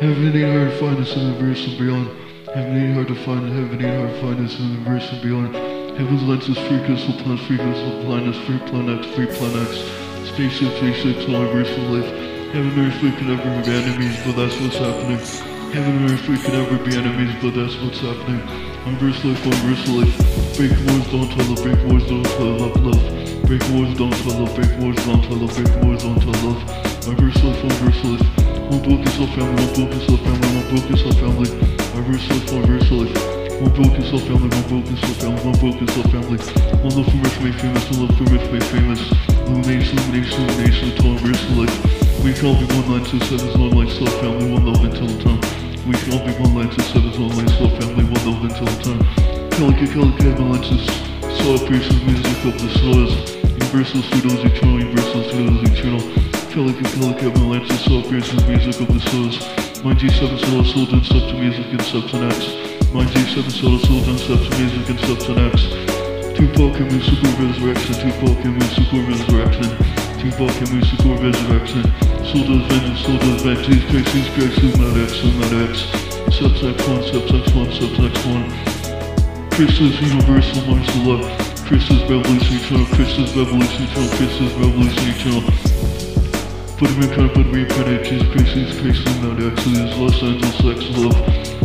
Heaven ain't hard to find us in the verse and beyond. Heaven hard to find, heaven ain't hard to find us in the verse and beyond. Heaven's lenses, free crystal planets, free crystal planets, free planets, free planets. Spaceship, spaceships, all verse of life. Heaven and earth, we can never be enemies, but that's what's happening. Heaven and earth, we can never be enemies, but that's what's happening. On verse life, on verse life. Break wars, don't tell love, break wars, don't tell love, love. Break wars, don't tell love, break wars, don't tell love, break wars, don't tell love. On verse life, on verse life. One book is our family, one book is our family, one book is our family. On verse life, on verse life. One book is our family, one book is our family, one book is our family. One love for rich made famous, one love for rich made famous. Illumination, illumination, illumination, until on verse life. We can all be one line, two sevens, one line, self family, one love until the time. We can all be one line, two sevens, one line, self family, one love until the time. Calica, Calica, lenses. Saw pieces, music of the stars. Universal pseudos eternal, universal pseudos eternal. Calica, Calica, lenses. Saw pieces, music of the stars. My G7 soul, soul, done step to music and steps and X. My G7 soul, soul, done step to music and X. Tupac and Musical Resurrection, Tupac and Musical Resurrection. Tupac and Musical Resurrection. Soul does vengeance, soul does vengeance. Christ, Christ, Christ, Christ, not X, not X. Subsex 1, subsex 1, subsex 1. Christus universal martial law. Christus revolution eternal. Christus revolution eternal. Christus revolution eternal. Put him in kind, put him in kind. Jesus Christ, Jesus Christ, not Exodus, Los Angeles, X love.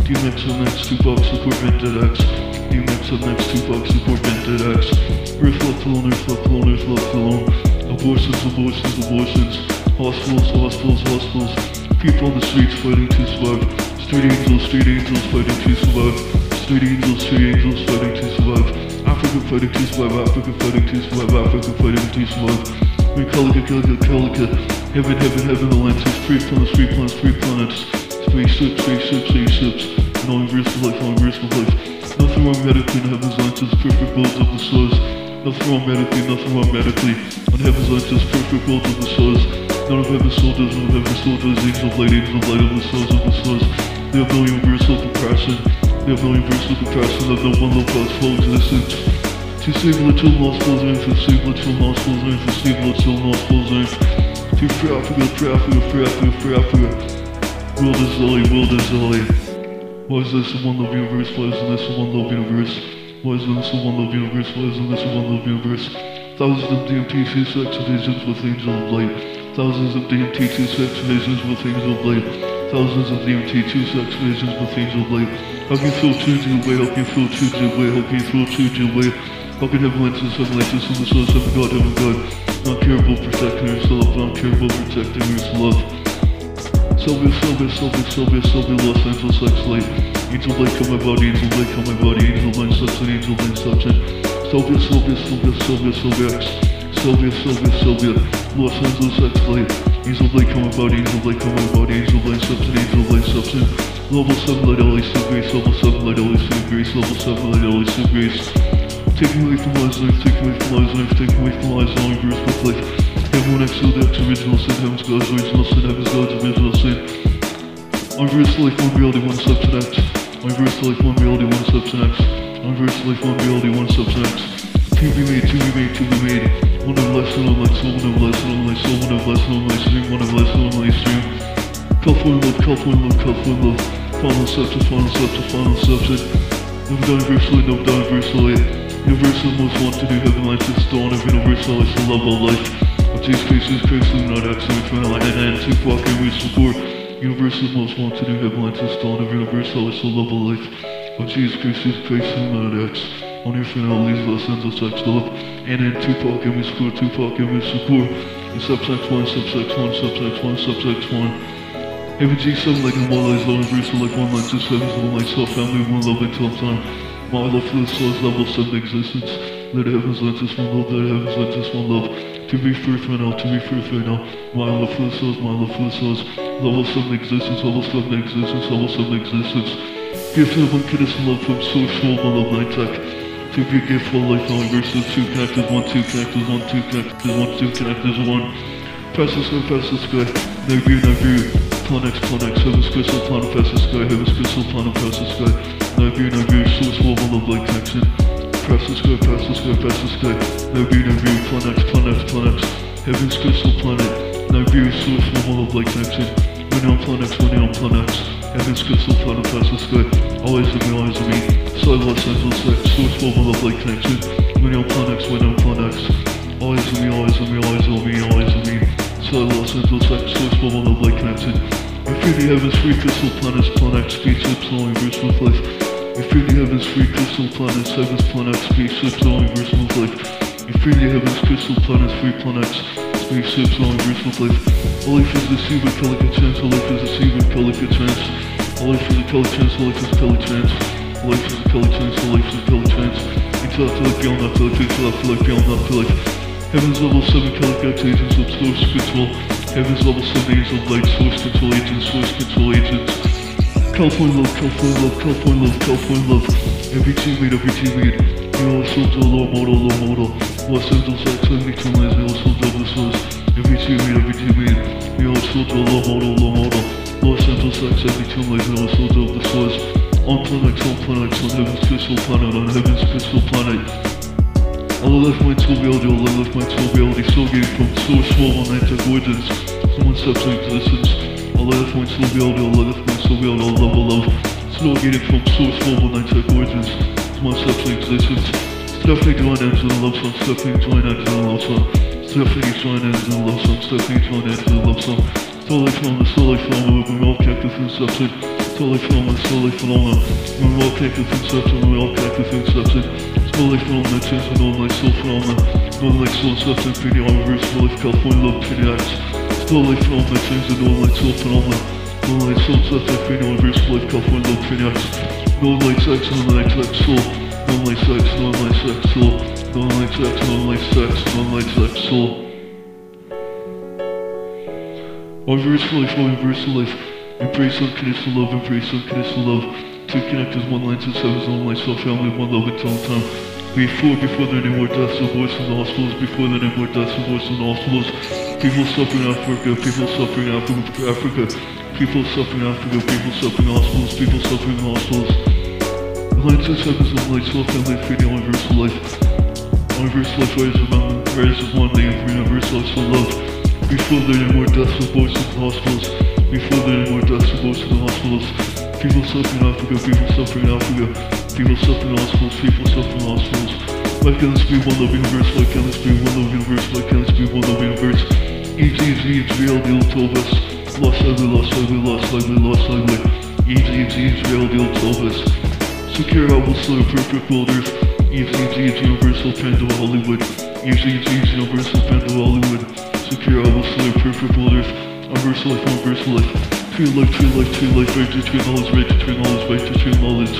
DMX next, two box, support vented X. DMX next, two box, support vented X. Left alone, left alone, left alone. Abortions, abortions, abortions. Hospitals, hospitals, hospitals. People on the streets fighting to survive. Street angels, street angels fighting to survive. Street angels, street angels fighting to survive. Africa fighting to survive, Africa fighting to survive, Africa fighting to survive. We Calica, Calica, Calica. Heaven, heaven, heaven, the lenses. Three planets, three planets, three planets. Spaceships, spaceships, spaceships. And all universal life, all universal life. Nothing wrong medically in heaven's lenses. Perfect builds of the stars. Nothing wrong medically, nothing wrong medically. On heaven's lenses, perfect builds of the stars. None of heaven's soldiers, none of heaven's soldiers, angels of light, angels of light of the stars of the stars. They have no universal compassion. They have no universal compassion that no one love God's full existence. To save little lost souls earth, to save little lost souls earth, to save little lost souls To free Africa, free Africa, free Africa, free Africa. World is Zoli, world is Zoli. Why is this one love universe? Why isn't this one love universe? Why isn't this one love universe? Why isn't this one love universe? Thousands of DMT visions with angel of light. Thousands of DMT visions with angel of light. Thousands of DMT visions with angel of light. How can you feel two to away? How can you feel two to away? How can you feel two to away? How can heaven lenses, heaven lenses, from the source, heaven God, heaven God. Non-curable protecting yourself, non-curable protecting yourself. Sylvia, Sylvia, Sylvia, Sylvia, Sylvia, Los Angeles, X light. Angel light come my body, angel light come my body, angel line substance, angel line substance. Sylvia, Sylvia, Sylvia, Sylvia, Sylvia, X. Sylvia, Sylvia, Sylvia, Los Angeles, X light. Angel light come my body, angel light come my body, angel line substance, angel line substance. Level 7 light, LA Sue Grace, level 7 light, LA Sue Grace, level 7 light, LA Sue Grace. Taking away from lies life, taking away from lies life, taking away from lies all universe with life. Heaven X, X, original sin, heaven's God's original sin, heaven's God's original sin. Universe life, one reality, one substance X. Universe life, one reality, one substance X. Universe life, one reality, one substance. To be made, to be made, to be made. One of less, one of less, one of less, one of less, one of less, one of less, one of less, one of less, stream. California love, California love, California love. Final substance, final substance, final substance. Never done universally, never done universally. Universal most wanted do heaven life is dawn of universal is the love of life. Of Christ, Jesus Christ, not accident, for light and and two fucking weeks before. Universal most wanted to heaven life is dawn of universal is the love of life. Of Jesus Christ, Jesus Christ, not X. On your finale, Los Angeles X love. And then Tupac and Miss Core, Tupac and Miss Core. And subsex 1, subsex 1, subsex 1, subsex 1. Every G7 like in one life, one universal like one life, two sevens, one life, self family, one love until time. My love for the soul's level seven existence. Let heaven's lenses one love, let heaven's lenses one love. To be free right now, to be free right now. My love for the souls, my love for the souls. Level seven existence, level seven existence, level seven existence. Gift of unconditional love from source, soul, my love, night tech. To be a gift for life, all versus two connectors, one, two connectors, one, two connectors, one, two connectors, one. The sky, the sky. No view, no view. Planet, planet, heaven's crystal, planet, the sky, heaven's crystal, planet, the sky. No view, source, my love, like connection. Press the sky, press the sky, press the sky. No view, planets, planets, planets. Heaven's crystal planet. View, source, my love, like connection. When on planets, when on planets. Heaven's crystal planet past the sky. Always in me, always in me. Side Los Angeles. Source of love like connection. When on planets, when on planets. Always in me, always in me, always in me, always in me. Side Los Angeles. Source form of love like connection. Infinity heavens, free crystal planets, planets, spaceships, all universe with life. Infinity heavens, free crystal planets, heavens, planets, spaceships, all universe with life. Infinity heavens, crystal planets, free planets, spaceships, all universe with life. All life is a seed with Calica chance, all life is a seed with Calica chance. All life is a Calica chance, all life is a Calica chance. All life is a Calica chance, all life is a chance. Until afterlife, beyond afterlife, until afterlife, beyond afterlife. Heavens level 7 Calica agents of source control. Heavens level 7 agents of light, source control agents, source control agents. California love, California love, California love, California love. Every teammate, every teammate. You know, soldier, low model, low model. Los Angeles every teammate, you know, soldier, this was. Every teammate, every teammate. You know, soldier, low model, low model. Los Angeles every teammate, you know, soldier, this was. On planets, on planets, on heaven's crystal planet, on heaven's crystal planet. Allah left my soul reality, Allah left my soul reality, so gave from source form on origins. Someone steps into existence. Allah left my soul reality, Allah left my soul reality, all love, all love. Snow gated from source form on antic origins. Someone steps into existence. Stephanie join ends in a love song, Stephanie join ends in a love song. Stephanie join ends in a love song, Stephanie join ends in a love song. Solar phenomenon, solar phenomenon, we all connect with inception. Solar phenomenon, solar phenomenon, we all connect with inception, we all connect with inception. Solar phenomenon, change the normal light, soul phenomenon, normal light, soul inception, infinity, universe, life, California, love, infinity acts. Solar phenomenon, change the normal light, soul phenomenon, normal light, soul inception, infinity, universe, life, California, love, infinity acts. Normal light, sex, normal light, sex, soul. Normal light, sex, normal light, sex, soul. Normal light, sex, normal light, sex, normal light, sex, soul. Reverse life, reverse life. Embrace unconditional love, embrace unconditional love. To connect as one line to seven, one life, self, family, one love until time. Before, before there are any more deaths and voice in the hospitals, before there are any more deaths and voice in the hospitals. People suffering in Africa, people suffering in Africa. People suffering in Africa, people suffering in hospitals, people suffering in hospitals. Light to seven, one life, self, family, freedom, universal life. Universal life, rise of one, rise of one, the universal life, so love. Before there are more deaths and voice in the hospitals. Before there are more deaths and voice in the hospitals. People suffering in Africa, people suffering in Africa. People suffering in hospitals, people suffering in hospitals. Why can't this be one love universe? Why can't this be one love universe? Why can't this be one love universe? EGZ, it's real deal told us. Lost highway, lost highway, lost highway, lost highway. EGZ, it's real deal told us. Secure Apple Store, perfect worlders. EGZ, it's universal trend of Hollywood. EGZ, it's universal trend of Hollywood. Secure Apple Store, perfect worlders. Universal life, universal life. Life, true life, true life, right to true knowledge, right to true knowledge, right to knowledge.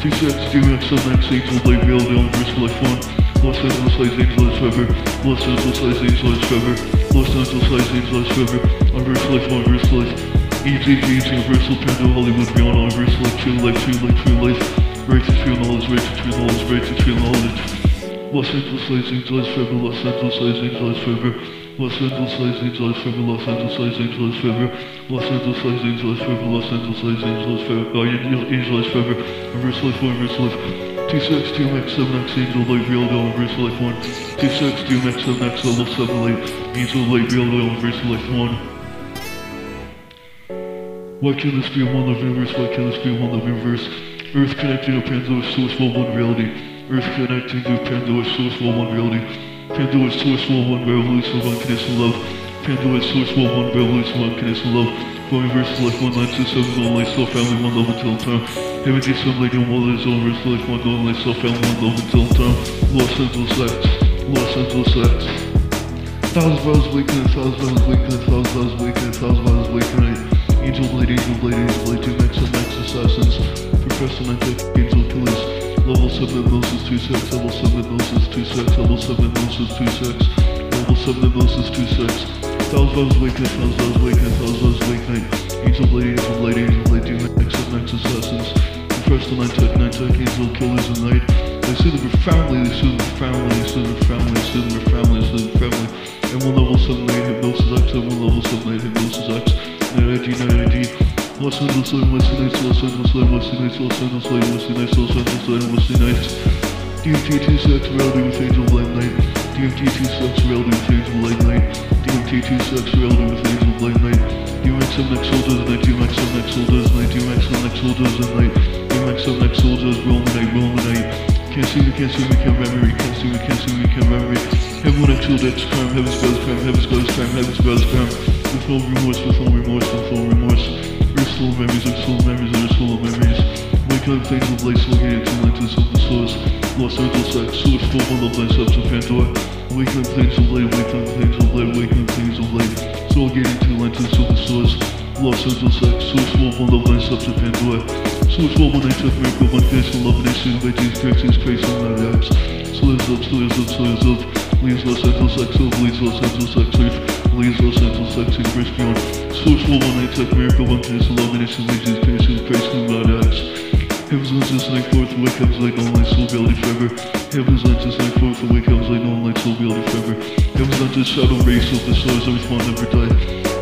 Two sex, two X, seven X, angel, light, real, the universal life one. Los Angeles angel is forever. Los Angeles angel is forever. Los Angeles angel is forever. Universal life, universal life. EGG is universal, Panda Hollywood, beyond universal life, true life, true life, true life. Right to true knowledge, right to true knowledge, right to true knowledge. Los Angeles angel is forever. Los Angeles angel is forever. Los Angeles angel is forever. Los Angeles angel is forever. Los Angeles angel is forever. Los Angeles size angel is forever. Oh, angel, angel is forever. Universal life, universal life. Two six, two max, seven X, angel, light, real, the universal life one. Two six, two max, seven X, level seven, light, angel, light, real, the universal life one. Why can't this be a one love universe? Why can't this be a one love universe? Earth connecting to Pandora's source for one reality. Earth connecting to Pandora's source for one reality. Pandora's source for one revolution of unconditional love. Pandora's source for one revolution of unconditional love. Glory verse select one nine two seven go Life, soul family one love until time. Heaven gets some lady on wall is over Life, one go lay soul family one love until time. Los Angeles X, Los Angeles X. Thousand miles awakening, thousand miles awakening, thousand miles awakening, thousand miles awakening. Angel blade, angel blade, angel blade, two max and max assassins. Professor Night, angel killers. Level 7 Moses 2-6, level 7 Moses 2-6, level 7 Moses 2-6, level 7 Moses 2-6. Hell's bones weakness, hell's bones weakness, those bones weakness. Angel blade, angel blade, angel blade, demon exit, next assassins. The first on I took, and I took, angel killers of knight. They soothe them profoundly. they soothe them profoundly. they soothe them profoundly. they soothe them profoundly. they soothe them profoundly. And one level 7 8 hypnosis X, and one level 7 8 hypnosis X. 9 IG, 9 IG. Los Angeles, Los Angeles, Los Angeles, Los Angeles, Los Angeles, Los Angeles, Los Angeles, Los Angeles, Los Angeles, DT2 Sex Reality with Angel Blade Night. DMT 2 Sex, Reality with Angel Light Night. DMT 2 Sex, Reality with Angel Light Night. DMX7X soldiers and night, DMX7X soldiers and night, DMX7X soldiers and night, DMX7X soldiers roll the night, roll the night. Can't see me, can't see me, can't memory, can't see me, can't see me, can't memory. Heaven X shield X crime, heaven's God's crime, heaven's God's crime, heaven's God's crime. With no remorse, with no remorse, with no remorse. Earth's full of memories, earth's full of memories, earth's full of memories. Up, things of light, so get into lenses of the source. Los Angeles X, source full of love, lights up to Pandora. Wake up, things of light, wake up, things of light, wake up, things of light. So get into lenses of the source. Los Angeles X, source full of love, lights up to Pandora. Source full of night, took miracle, one face, and love, and issue, by Jesus Christ, on that X. Slaves up, slaves up, slaves up. Leaves Los Angeles X leaves Los Angeles X Earth. Leaves Los Angeles X in Chris Beyond. Source full one night, took miracle, one face, and love, and issue, by Jesus Christ, Heaven's lenses like forth, awake heaven's like no light, soul reality forever. Heaven's lenses like forth, awake heaven's like no light, soul reality forever. Heaven's lenses shadow race of the stars, earth will never die.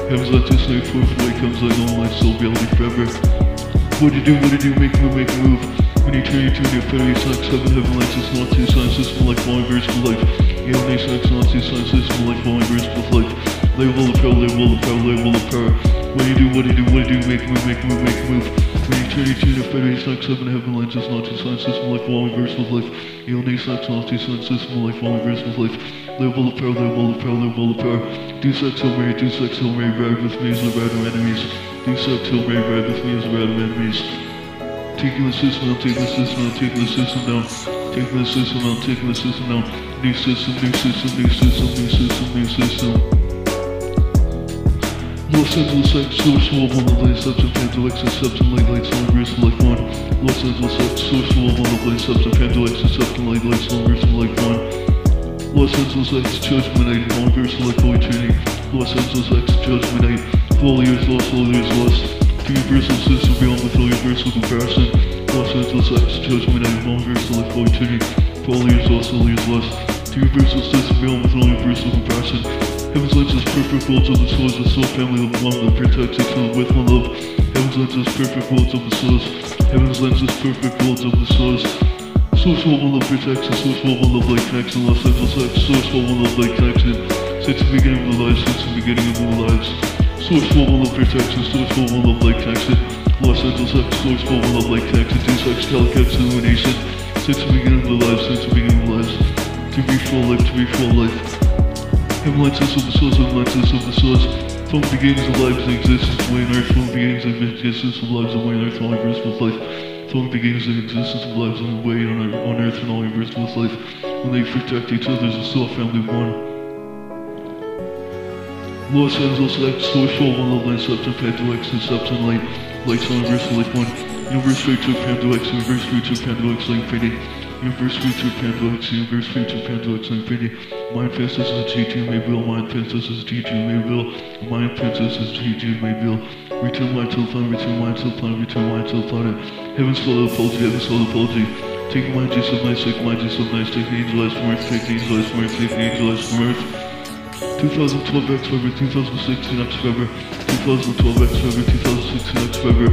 Heaven's lenses like forth, awake heaven's like no light, soul reality forever. What do you do, what do you do, make a move, make a move. When you turn, you turn your fairy sex, heaven, heaven, lenses, not two signs, system like falling verse for life. Alien sex, not two signs, system like falling verse for life. Label of power, label of power, label of power. What do you do, what do you do, what do you do, make move, make move, make move. When you turn, you turn your fairy sex, heaven, heaven, lenses, not two signs, system like falling verse for life. Alien sex, not two signs, system like falling verse for life. Label of power, label of power, label of power. Do sex, Hail Mary, do sex, Hail Mary, ride with me as a ride of enemies. Do sex, Hail Mary, ride with me as a ride of enemies. Taking the system down, taking the system down, taking the system down, taking the system down, taking the system down. New system, new system, new system, new system, new system. Los Angeles X, source of all the lights, substance, Phantom X, accepting light, lights, long verse, like one. Los Angeles X, source of all the lights, substance, Phantom X, accepting light, lights, long verse, like one. Los Angeles X, judgment night, long verse, like holy trinity. Los Angeles X, judgment night, all years lost, all years lost. The universal system beyond with all universal comparison. Los Angeles X, judgment night, long verse, like holy trinity. All years lost, all years lost. The universal system beyond with all universal comparison. Heaven's lenses, perfect worlds of the souls, the soul family of one that protects other with one love. Heaven's lenses, perfect worlds of the souls. Heaven's lenses, perfect worlds of the souls. Source of one love protects and source of one love like connection. Los Angeles X, source of one love like connection. Since the beginning of the lives, since the beginning of the lives. Source of one love protection, source of one love like connection. Los Angeles X, source of one love like connection. Deus Ex, Calicut, illumination. Since the beginning of the lives, since the beginning of the lives. To be full life, to be full life. Heaven lenses of the souls, heaven lenses of the souls. From the beginnings of lives and existence, way on earth. From the beginnings of existence of lives and way earth, all universe with life. From the beginnings of existence of lives and way on, earth- and all universe with life. When they protect each other as a soul family of one. Los Angeles X, source for one love line, substance, Pando X, and substance light. Lights on universe, life one. Universe feature, Pando X, universe feature, Pando X, infinity. Universe feature, Pando X, universe feature, Pando X, my princess is teaching me will, my princess is teaching me will, my princess is teaching me will. Return my till fun, return my till fun, return my till fun. Heaven's full of apology, heaven's full of apology. Take my juice of nice, take my juice of nice, take the from Earth. take the from Earth. take the from Earth. 2012 X forever, 2016 X forever, 2012 X forever, 2016 X forever.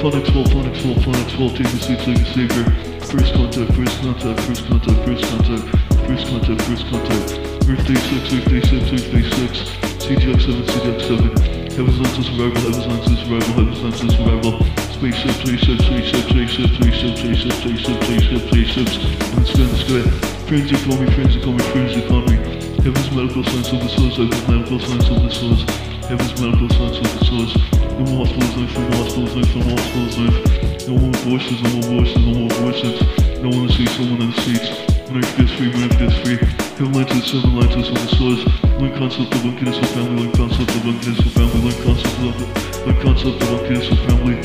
Phonics 12, Phonics 12, Phonics 12, take the seat, take the savior. First contact, first contact, first contact, first contact first contact, first contact. Earth Day 6, Earth Day 6, Earth Day 6. CGX 7, CGX 7. Heaven's lenses survival, heaven's lenses survival, heaven's lenses survival. Spaceship, spaceship, spaceship, spaceship, spaceship, spaceship, spaceship, spaceship, spaceships. In the sky, in the sky. Frenzy, call me, frenzy, call me, frenzy, call me. Heaven's medical science of the source, heaven's medical science of the source. Heaven's medical science of the source. No more hospitals, life, no more hospitals, life, no more hospitals, life. No more voices, no more voices, no more voices. No one in the streets, no one in the streets. Earth gets free, earth gets free. Heaven lenses, seven lenses of the source. Link concept of unconditional family, link concept of unconditional family, link concept of link concept of unconditional family.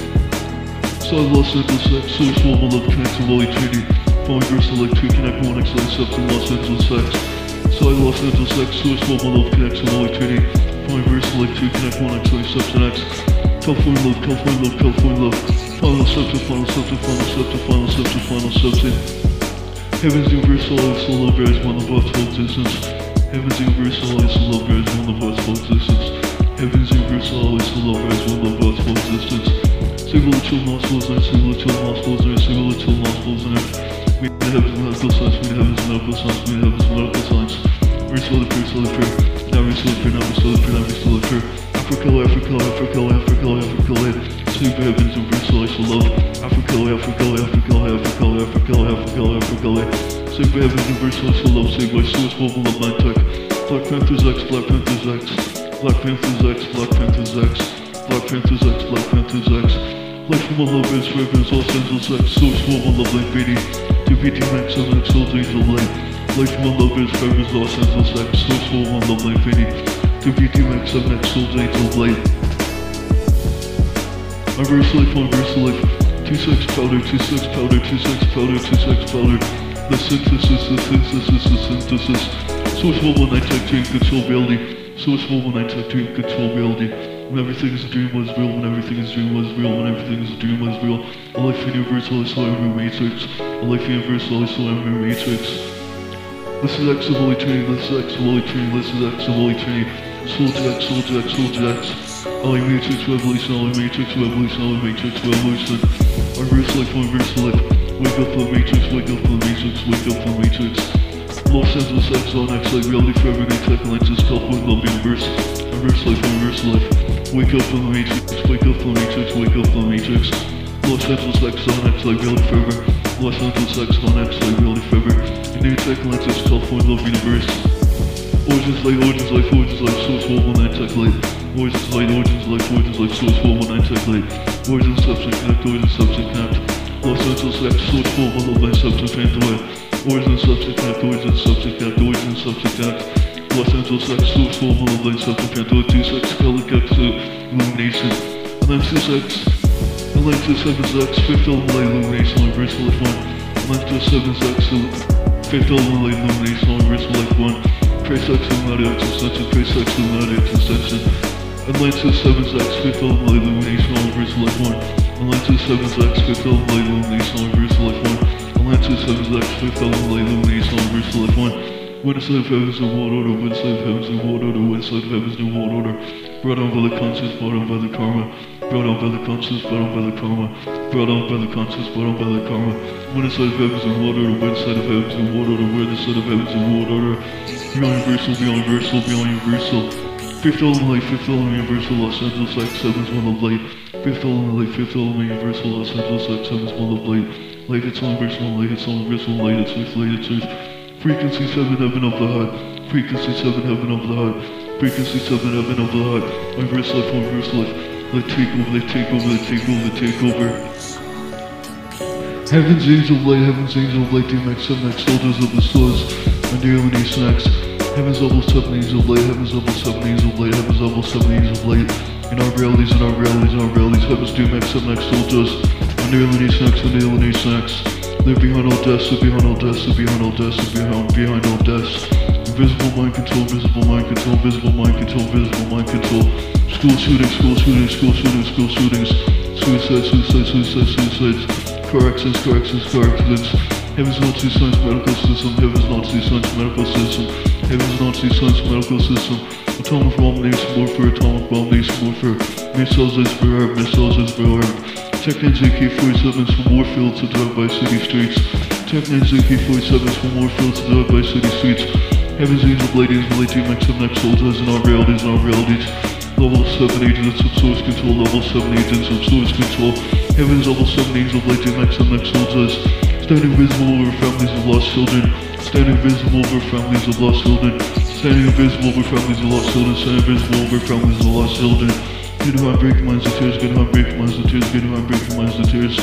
Solid Los Angeles source one, my love connects to Holy Trinity. Falling verse electric, connect one X, light substance, Los Angeles X. Solid Los Angeles X, source one, my love connects to Holy Trinity. Falling verse electric, connect one X, light substance X. California love, California love, California love. Final subject, final subject, final subject, final subject, final subject. Heaven's universal life, so love bears one of us for existence. Heaven's universal life, so love bears one of us for existence. Heaven's universal life, so love bears one of us for existence. Single chill nostrils and single chill nostrils and single chill nostrils and we heaven's medical science, we heaven's medical science, we heaven's medical science. Restore the prayer, restore the prayer. Now restore the prayer, now restore the prayer, now restore the prayer. Africa, Africa, Africa, Africa, Africa, Sleep heavens and bristle, ice of love. Africa, Africa, Africa, Africa, Africa, Africa, Africa, Sleep heavens and bristle, ice of love. Saved by source, mobile of man tech. Black Panthers X, Black Panthers X, Black Panthers X, Black Panthers X, Black Panthers X, Black Panthers X. Life from my love is fragrance, Los Angeles X, source, mobile love, like BD. DPT Max, 7X, Old Angel Light. Life from my love is fragrance, Los Angeles X, source, mobile love, like BD. DPT Max, 7X, Old Angel Light. My verse life, my verse life. Two sex powder, two sex powder, two sex powder, two sex powder. The synthesis, the synthesis, the synthesis. Source mobile night tech dream control reality. Source mobile night tech dream control reality. When everything is a dream was real, when everything is a dream was real, when everything is a dream was real. A life universal, I saw every matrix. A life universal, I saw every matrix. This is X of Holy Trinity, this is X of Holy Trinity, this is X of Holy Trinity. Soul to X, Soul to X, Soul to X. Holy Matrix, Revolution, Holy Matrix, Revolution, Holy Matrix, Revolution. Our verse life, our verse life. Wake up from Matrix, wake up from Matrix, wake up from Matrix. Los Angeles X on X, like reality forever, next tech lenses, California love universe. Our verse life, our verse life. Wake up from Matrix, wake up from Matrix, wake up from Matrix. Los Angeles X on X, like reality forever. Los Angeles X on X, like reality forever. In new tech lenses, California love universe. Origins light, origins light, origins light, source 419 tech light. Origins light, origins light, origins light, source 419 tech light. Origins substance connect, origins substance connect. Los Angeles X, source 419 substance phantom light. Origins substance connect, substance connect, substance connect. Los Angeles X, source 419 substance phantom 2 sex, color X, illumination. Atlantis X, Atlantis 7X, fifth element light illumination, life 1. Atlantis 7X, fifth element light illumination, reverse life 1. Trace X Illuminati Extension, Trace X Illuminati Extension. Atlantis 7X, fifth element illumination, all reverse life 1. Atlantis 7X, fifth element illumination, all reverse life 1. Atlantis 7X, fifth element illumination, all reverse life 1. When inside of heavens and world order, inside of heavens and world order, inside of heavens and world order. Brought on by the conscience, brought on by the karma. Brought on by the conscience, brought on by the karma. Brought on by the conscience, brought on by the karma. Inside of heavens and world order, inside of heavens and world order, inside of heavens and world order. Beyond universal, beyond universal, beyond universal. Fifth element light, fifth element universal, Los Angeles X, seventh one of light. Fifth element light, fifth element universal, Los Angeles X, seventh one of light. Light, it's all universal, light, it's all universal, light, it's earth, light, it's earth. Frequency seven, heaven of the heart. Frequency seven, heaven of the heart. Frequency seven, heaven of the heart. Reverse life, reverse life. Let take over, let take over, let take over, let take over. Heaven's angel light, heaven's angel light, DMX, 7X, soldiers of the stars, and the illumination X. Heaven's level 7 angels of light, heaven's level 7 angels of light, heaven's level 7 angels of light. In our realities, in our realities, in our realities, heaven's 7X, soldiers, and the illumination X, and the illumination X. Live behind all deaths, live behind all deaths, live behind all deaths, live behind, behind all deaths. Invisible mind control, visible mind control, visible mind control, visible mind control. School shootings, school shootings, school shootings, school shootings. Suicide, suicide, suicide, suicides. Car accidents, car accidents, car accidents. Heaven's Nazi science medical system, Heaven's Nazi science medical system, Heaven's Nazi science medical system. Atomic bomb nation warfare, atomic bomb nation warfare. Missiles as per arm, missiles as per arm. Tech-9's AK-47s from warfields to drive-by city streets. Tech-9's AK-47s from warfields to drive-by city streets. Heaven's angel ladies, Milady Max of next soldiers in our realities, in our realities. Level 7 agents of source control, level 7 agents of source control. Heaven's level 7 angel Lady Max of next soldiers. Standing visible over families of lost children. Standing visible over families of lost children. Standing invisible over families of lost children. Standing invisible over families of lost children. Good heart breaking minds of tears, good heart breaking minds of tears, good heart breaking minds of tears.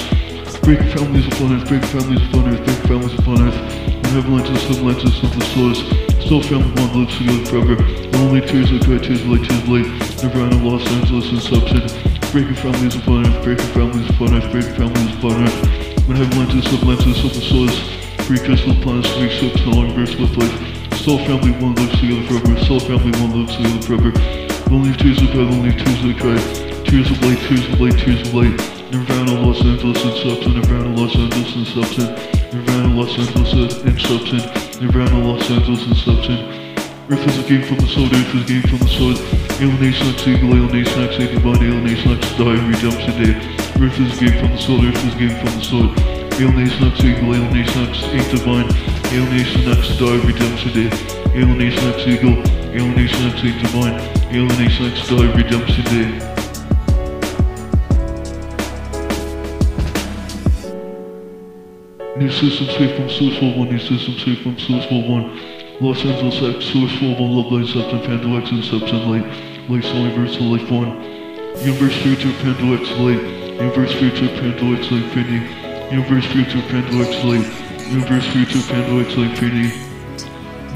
Breaking families upon earth, breaking families upon earth, breaking families upon earth. And heaven lenses, heaven lenses of the stars. Still family one lives together forever. The only tears that cry, tears light, tears light. Nirvana, Los Angeles, and Substance. Breaking families upon earth, breaking families upon earth, breaking families upon earth. When heaven lenses, heaven lenses of the stars. Three crystal planets, three ships, and long verse with life. Still family one lives together forever. Still family one lives together forever. Lonely tears of cry, lonely tears that cry. Tears of light, tears of light, tears of light. Nirvana, Los Angeles, and Substance. Nirvana, Los Angeles, and Substance. Nirvana, Los Angeles, and Substance. Nirvana, Los Angeles, and Substance. Is a game from the sword, Earth is a game from the sword. Alienation X Eagle, Alienation X A Divine, Alienation X Die, Redemption Day. Is a game from the Earth is a game from the sword. Alienation X Eagle, Alienation X A Divine, Alienation X Die, Redemption Day. Alienation X Eagle, Alienation X Eight Divine, Alienation X Die, Redemption Day. New system safe from Source for 1, new system safe from Source for 1. Los Angeles X, Source 1, Love Light, Septum, Pando X, and Septum Light, Light Soul Universal Life 1. Universe Future, Pando X Light, Universe Future, Pando X Light Infinity, Universe Future, Pando X Light, Universe Future, Pando X Light Infinity.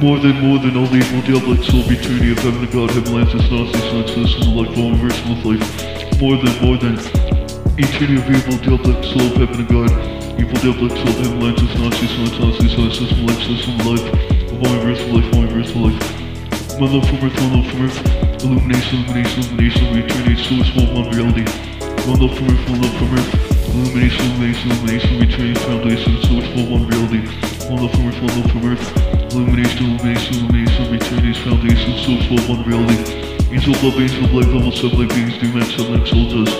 More than, more than all evil, diabolic soul, eternity of heaven to God, heaven, Atlantis, Nazi, sun, system, life, all universal of life. More than, more than, eternity of evil, diabolic soul, heaven to God, Evil devil, exalt him, Atlantis, Nazi, science, Nazi, science, system, life, system, life, of all universal life, all universal life. My love from earth, my love from earth, illumination, illumination, illumination, of eternity, source, one, one reality. My love from earth, my love from earth, illumination, illumination, illumination, of eternity, foundation, source, one, one reality. My love from earth, my love from earth, illumination, illumination, illumination, of eternity's foundation, source, one, one reality. Angel love, angel light, level 7 light beings, do max, 7 x soldiers.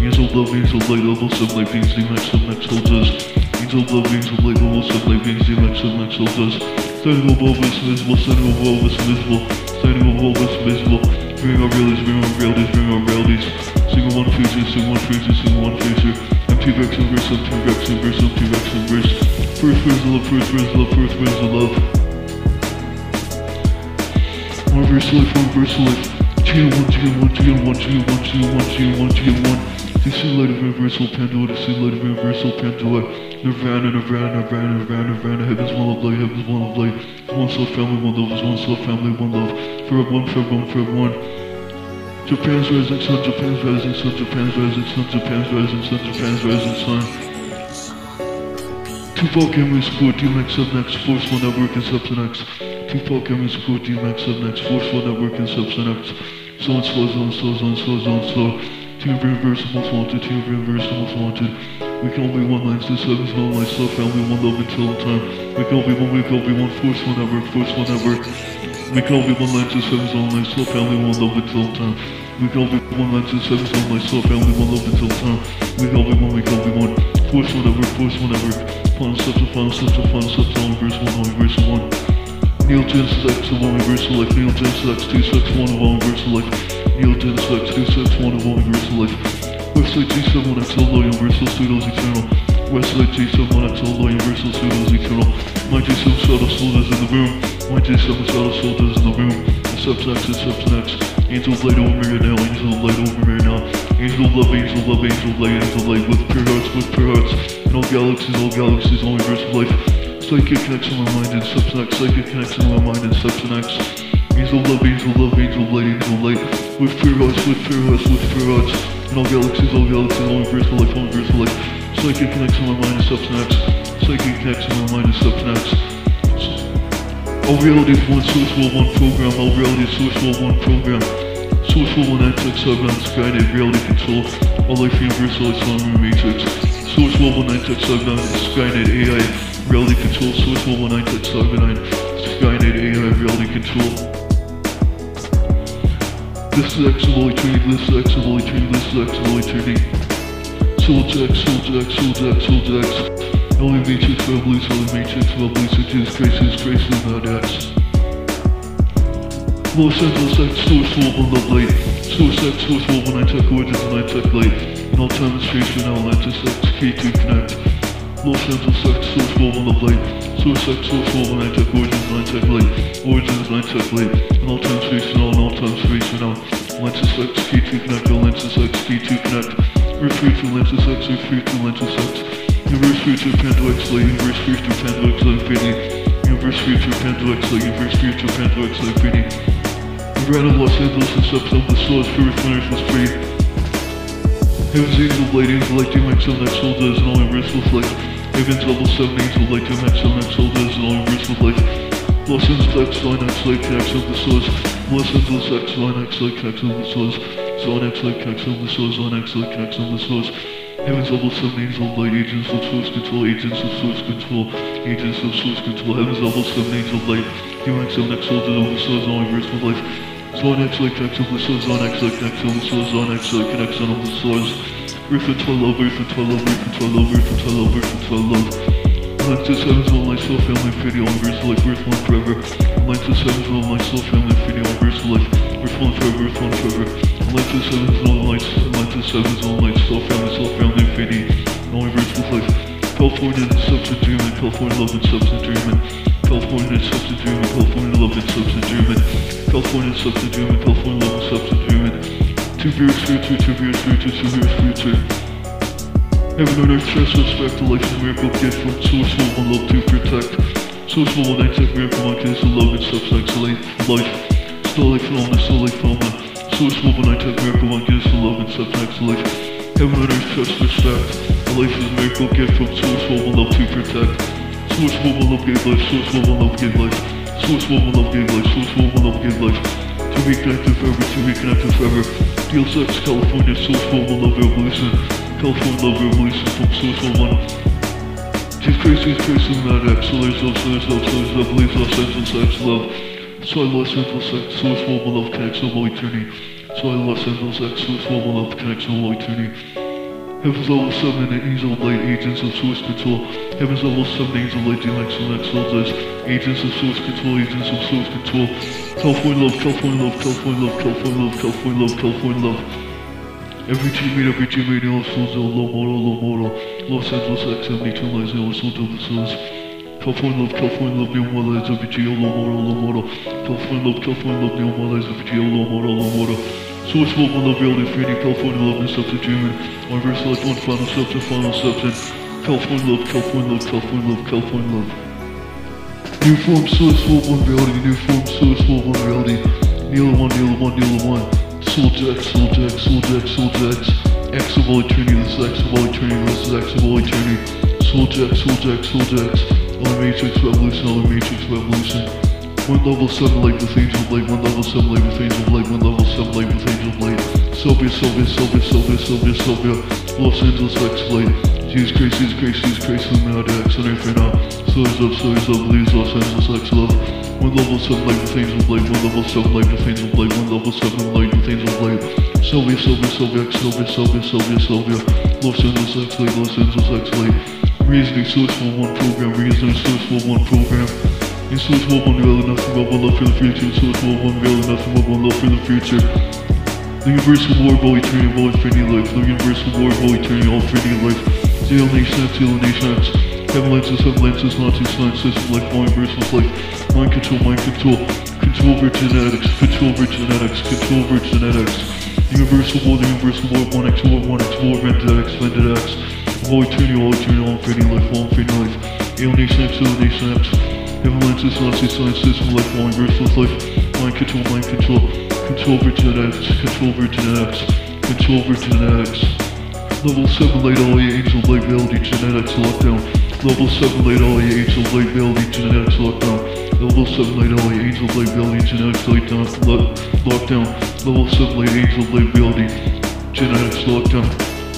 Angel love, angel light, level 7 light beings, do max, 7 x soldiers. Angel love, angel light, level 7 light beings, DMX, 7 x soldiers. Standing above us, invisible, standing above us, invisible, standing above us, invisible. Bring our realities, bring our realities, bring our realities. Single one future, single one future, single one future. Empty Rex inverse, empty Rex inverse, empty Rex inverse. First, where's the love, first, where's the love, first, where's the love. One verse life, one verse life. GM1, GM1, GM1, GM1, GM1, GM1, GM1. To see light of universal Pandora, see light of universal Pandora. Nirvana, Nirvana, Nirvana, Nirvana, Nirvana. Heaven's one of light, heaven's one of light. One soul family, one love is one soul family, one love. Forever one, forever one, forever one. Japan's rising sun, Japan's rising sun, Japan's rising sun, Japan's rising sun, Japan's rising sun. Tupac Emery support DMX up next, Force One Network and Substance X. Tupac Emery support DMX up next, Force One Network and Substance X. So and slow, so and slow, so and slow, so and slow. Reverse most wanted, of Reverse wanted. We can be one lines, this heaven's no lights, love family, one love until the time. We can be one, we can be one, force one network, force one network. We can be one lines, this heaven's no lights, love family, one love until time. We can be one lines, this heaven's no lights, love family, one love until time. We can be one, we can be one. Force one network, force one network. Final steps, final steps, final steps, all universal, one, all one. Neil Genesis X all universal life, Neil Genesis X, 2 6 1 of all universal Neil Genesis X, 2 6 1 of all universal life. Westside G7XL, Law Universal Studios Eternal. Westside G7XL, Law Universal Studios Eternal. My G7 Shadow Soldiers in the room. My G7 Shadow Soldiers in the room. Subsex and Subsex. Angel of light over me right now, angel of light over me right now. Angel of love, angel of love, angel of light, angel of light, with pure hearts, with pure hearts. In all galaxies, all galaxies, all universal life. Psychic connects in my mind and Subsex. Psychic connects in my mind and Subsex. Angel love, angel love, angel light, angel light. With pure hearts, with pure hearts, with pure hearts. In all galaxies, all galaxies, all universal life, all universal life. Psychic connects my mind and Substance. Psychic connects in my mind and Substance. All reality is one source one program. All reality is source one program. Source will one XX Cyberman Skynet reality control. All life universal one matrix. Source will one XX Cyberman Skynet AI reality control. Source will one XX Cyberman Skynet AI reality control. This is X of eternity, this is X of eternity, this is X of eternity. Soul Jack, Soul Jack, Soul Jack, Soul Jack. Holy Matrix, Revolution, Holy Matrix, Revolution, Jesus Christ, Jesus Christ, and not X. Los Angeles X, Source World, One Love Light. Source X, Source World, One Nine Tech Origins, and Nine Tech Light. In all time and space, for now, Atlantis X, K2 Connect. Los Angeles X, Source World, One Love Light. One Nine Tech Origins, Tech Light. Origins, Tech Light. In all time, space, for now, in all time, space, for now. Atlantis X, K2 Connect, Atlantis X, K2 Connect. Refer to Atlantis X, refer to Atlantis X. Universe Future Pando X Light, Universe Future Pando X Light Infinity. Universe Future Pando X Light, Universe Future Pando X Light Infinity. Nevada, Los Angeles, and September, the source, pure winners was free. Heaven's Angel Light, Angel Light, DMX, Next Soldiers, and all universal life. Heaven's Level 7, Angel Light, DMX, Next Soldiers, and all universal life. Los Angeles X, Line X Light, Connects of the source. Los Angeles X, Line X Light, Connects of the source. Zone X Light, Connects of the source. Zone X Light, Connects of the source. Heaven's Level 7, Angel Light, Agents of Source Control, Agents of Source Control, Agents of Source Control. Heaven's Level 7, Angel Light, DMX, Next Soldiers, of the source, all universal life. Zone X Light, Connects of the source. Zone X Light, Connects of the source. Zone X Light, Connects of the source. Earth and 12 love, Earth and 12 love, Earth and 12 love, Earth and 12 love, Earth and 12 love. Atlantis, heavens, all light, soul, family, infinity, all universe, life, earth, one, forever. Atlantis, heavens, all light, soul, family, infinity, all universe, life, earth, one, forever, earth, one, forever. Atlantis, heavens, all lights, Atlantis, heavens, all lights, soul, family, soul, family, infinity, all universe, with life. California, substance dreaming, California, love and substance dreaming. California, substance dreaming, California, love and substance dreaming. California, substance dreaming, California, love and substance dreaming. Heaven on earth, respect, the life and miracle gift from one love to protect. Source, one miracle, love and life. Source, love, one miracle, love and on earth, trust, respect. Life is a miracle gift from one love to protect. One love, gave life. One love, gave life. One love, gave life. One love, gave life. To be connected forever, to be connected forever. Deal sex, California, source, love, one love, revolution. California love revolution from source, love, one. She's crazy, crazy, mad X. There's love, there's love, there's love. Believes Los Angeles X, love. So I Los Angeles X, source, love, one love, connects all eternity. So I Los Angeles X, source, love, one love, connects all eternity. Heaven's level 7 and angel light, agents of source control. Heaven's level 7 angel light, DMX and soldiers, agents of source control, agents of source control. California love, California love, California love, California love, California love, California love. Every teammate, every teammate, all souls, all low model, low model. Los Angeles X, M, two lives, all souls, all souls. California love, California love, new model, every G, all low model, low model. California love, California love, new model, every G, all low model, low model. Source love, one love, reality, freedom, California love, and substance human. Our verse life, one final substance, final substance. California love, California love, California love, California love. New form, source love, one reality, new form, source love, one reality. Neil one, Neil one, Neil one. Soul Jack, Soul Jack, Soul Jack, Soul Jack. X of all eternity, this is X of all eternity, this is X of all eternity. Soul Jack, Soul Jack, Soul Jack. All Matrix Revolution, all Matrix Revolution. One level 7 light with angel light, one level 7 light with angel light, one level 7 light with angel light. Sylvia, Sylvia, Sylvia, Sylvia, Sylvia, Sylvia. Los Angeles X light. Jesus Christ, Jesus Christ, Jesus Christ, X on earth right now. Souls of, souls of, believes Los Angeles X love. One level 7 light with angel light, one level 7 light with angel light, one level 7 light with angel light. Sylvia, Sylvia, Sylvia, Sylvia, Sylvia, Sylvia, Sylvia. Los Angeles X light, Los Angeles X light. Reasoning Source for 1 program, Reasoning Source for 1 program. In Source 1 1 real but one love for the future. In Source 1 1 real but one love for the future. The universal war of all eternity, all infinity life. The universal war of all eternity, all infinity life. Zero nation, zero nations. Heaven lenses, heaven lenses, Nazi science, system life, all universal life. Mind control, mind control. Control over genetics, control over genetics, control over genetics. Universal war, universal war, 1x war, 1x war, vended x, vended x. Of all eternity, all eternity, infinity life, all infinity life. Alienation X, alienation X. Heaven lenses, Nazi science, system life, all universal life. Mind control, mind control. Control over genetics, control over genetics, control over genetics. Level 7 light all angel light reality genetics lockdown. Level 7 light all angel light reality genetics lockdown. Level 7 light all angel light reality genetics lockdown. lo- Lockdown. Level 7 light angel light reality genetics lockdown.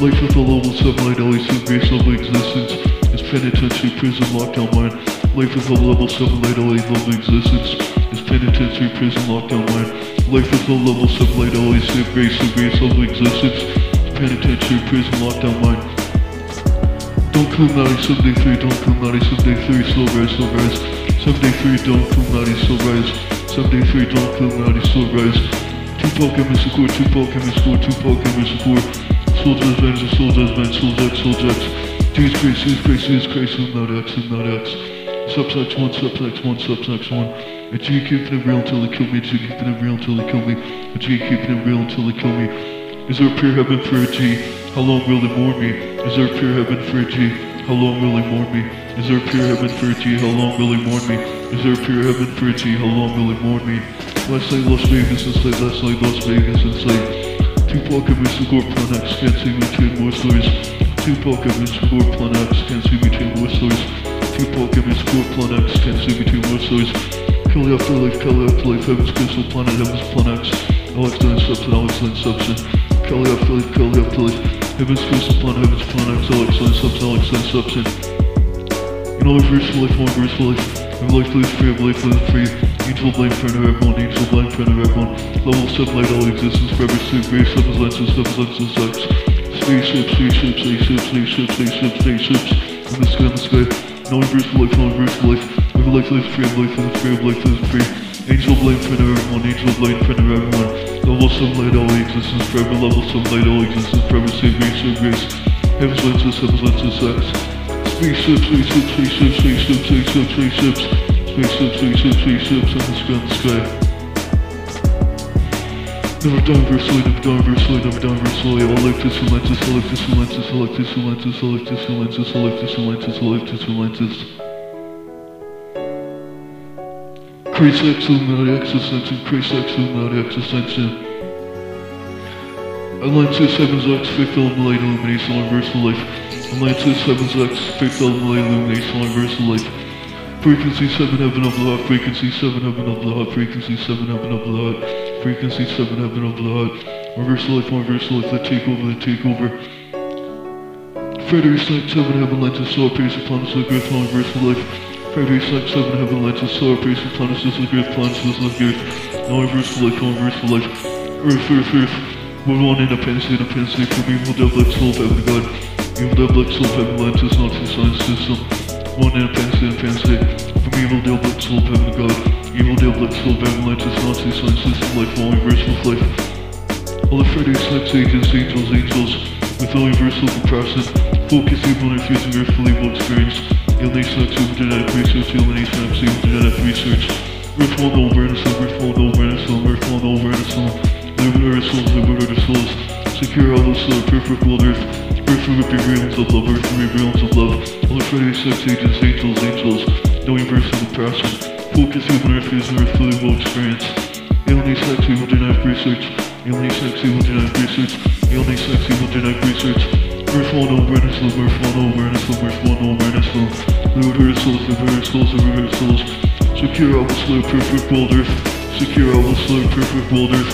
Life with a level 7 light all through grace level existence is penitentiary prison lockdown mind. Life with a level 7 light all level existence is penitentiary prison lockdown mind. Life with a level 7 light all and grace level existence penitentiary prison lockdown mind. Don't come naughty, someday three, don't come naughty, someday three, slow rise, slow rise. Someday three, don't come naughty, slow rise. Someday three, don't come naughty, slow rise. Tupac and Mr. Core, Tupac and Mr. Core, Tupac and Mr. Core. Soldiers, Vengers, Soldiers, Men, Soldiers, Soldiers. Jesus Christ, Jesus Christ, Jesus Christ, I'm not X, I'm not X. Subsex 1, subsex 1, subsex 1. A G keeping it real until they kill me, a G keeping it real until they kill me, a G keeping it real until they kill me. Is there pure heaven for a G? How long will they mourn me? Is there pure heaven for a G? How long will they mourn me? Is there pure heaven for a G? How long will they mourn me? Is there pure heaven for a G? How long will they mourn me? Last night Las Vegas and say last night Las Vegas and say Tupac and Mr. Gore Plan X can't see me ten more stories. Tupac and Mr. Gore Plan X can't see me ten more stories. Tupac and Mr. Gore Plan X can't see me ten more stories. Kelly Afterlife, Kelly Afterlife, Heaven's Crystal Planet, Heaven's Plan X. Alex Lane Substance, Alex Lane Substance. Jolly up, jolly, jolly up, jolly. Heaven's grace upon heaven's upon exile, excellent substance, all excellent substance. In all virtual life, one virtual life. Of life lives free, of life lives free. Angel blind friend of everyone, angel blind friend of everyone. Level 7 light, all existence forever, sleep, grace, seven lenses, seven lenses, sex. Spaceships, spaceships, spaceships, spaceships, spaceships, spaceships. In the sky, in the sky. In all virtual life, all virtual life. Of life lives free, of life lives free, of life lives free. Angel blind friend of everyone, angel blind friend of everyone. Level sunlight, all existence forever, level sunlight, all existence forever, save grace, save grace. Heaven's lenses, heaven's lenses, sex. Spaceships, spaceships, spaceships, spaceships, spaceships, spaceships. Spaceships, spaceships, spaceships, in the sky, in the sky. Never die versely, never die versely, never die versely. All is lenses, all is lenses, all is lenses, all is lenses, all is lenses, all is lenses. Existence and Christ X Illuminati existence and Atlantis Heaven's X Fifth Element Light Illumination Universal Life. Atlantis Heaven's X Fifth Element Light Illumination Universal Life. Frequency 7 Heaven of the Heart. Frequency 7 Heaven of the Heart. Frequency 7 Heaven of the Heart. Frequency 7 Heaven of the Heart. Reversal Life Reversal Life. The Takeover The Takeover Frederick Snack 7 Heaven Atlantis Soul Praise upon us like Earth Universal Life Frederick Sex 7 Heaven Lights and Solar Priest and planets. Planet System Earth, Planet System Earth, Knowing Verse for Life, Knowing Verse for Life, Earth, Earth, Earth, One One in a Fantasy, in a Fantasy, from Evil Dead Black Soul Heaven God, Evil Dead Black Soul Heaven Lights and Solar Science System, One in a Fantasy, in a Fantasy, from Evil Dead Black Soul Heaven God, Evil Dead Black Soul Heaven Lights and Solar Science System, Life, Knowing Verse for Life, All the Frederick Sex Agents, Angels, Angels, with all universal compression, focusing on infusing earthly experience, Alienation, super genetic research, alienation, super genetic research. Earth one over and some, earth one over and some, earth one over and some. Liberate our souls, liberate our souls. Secure all those soul, perfect world earth. Earth from the realms of love, earth from the realms of love. All the Friday sex agents, angels, angels. No universal compression. Focus evil and infusing earthful evil experience. Alien sex, evil genetic research. Alien sex, evil genetic research. Alien sex, evil genetic research. Verse 1 over and slow, verse 1 over and slow, verse 1 over and slow. The reversals, the reversals, the reversals. Secure all the slow, perfect boulders. Secure all the slow, perfect boulders.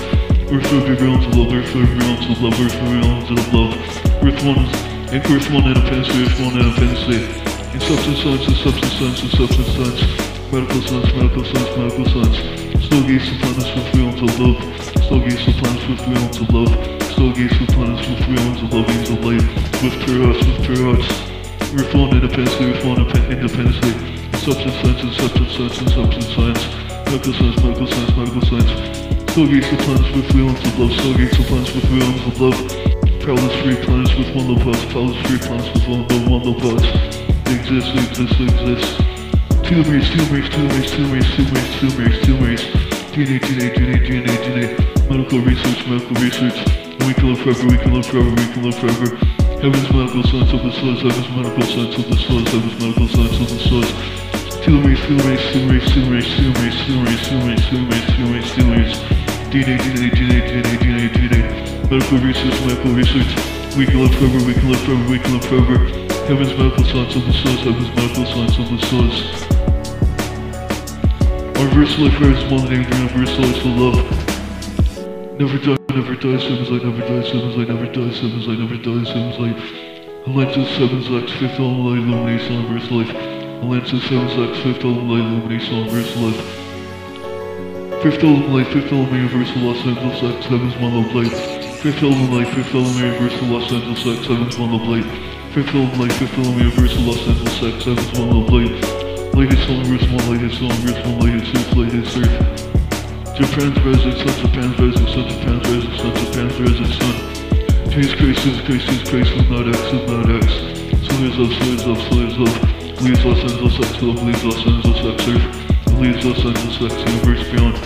Verse 30 rounds of love, verse 30 rounds of love, verse 30 rounds of love. Verse 1 and verse 1 and a fancy, verse 1 and a fancy. And substance science, and substance science, and substance science. Medical science, medical science, medical science. Snowgaze supplies with realms of love. Snowgaze supplies with realms of love. Stargates and planets with realms of love, angels of light. With with substance science, substance science, substance science. Medical science, medical science, medical science. Planets with realms of love. Stargates planets with realms of love. Powerless free planets with one love hearts. Powerless free planets with one love, one hearts. They exist, they exist, they exist. Two race, two race, two race. DNA, DNA, DNA, DNA, DNA. Medical research, medical research. We can live forever, we can live forever, we can live forever. Heaven's medical science of the source, heaven's medical science of the source, heaven's medical science of the source. Two race, two race, two race, two race, two race. DNA, DNA, DNA, DNA, DNA, DNA. Medical research, medical research. We can live forever, we can live forever, we can live forever. Heaven's medical science of the source, heaven's medical science of the source. Universal life is one name, universal life of love. Never die, never die, seven's light, never die, seven's light, never die, seven's light, never die, seven's light. Atlantis, seven's light, fifth element light, illumination, universal life. Atlantis, seven's light, fifth element light, illumination, universal life. Fifth element light, fifth element universal, Los Angeles X, heaven's one light. Fifth element light, fifth element universal, Los Angeles X, heaven's one light. Fifth element light, fifth element universal, Los Angeles X, heaven's one love light. Universe, one latest universe, one earth, latest earth. Japan's rising sun, Japan's rising sun, Japan's rising sun, Japan's rising sun. Jesus Christ, Jesus Christ, Jesus Christ, is not X, is not X. Slaves of, slaves of, slaves of. Leaves Los Angeles X, love, leaves Los Angeles X, earth. Leaves Los Angeles X, universe beyond.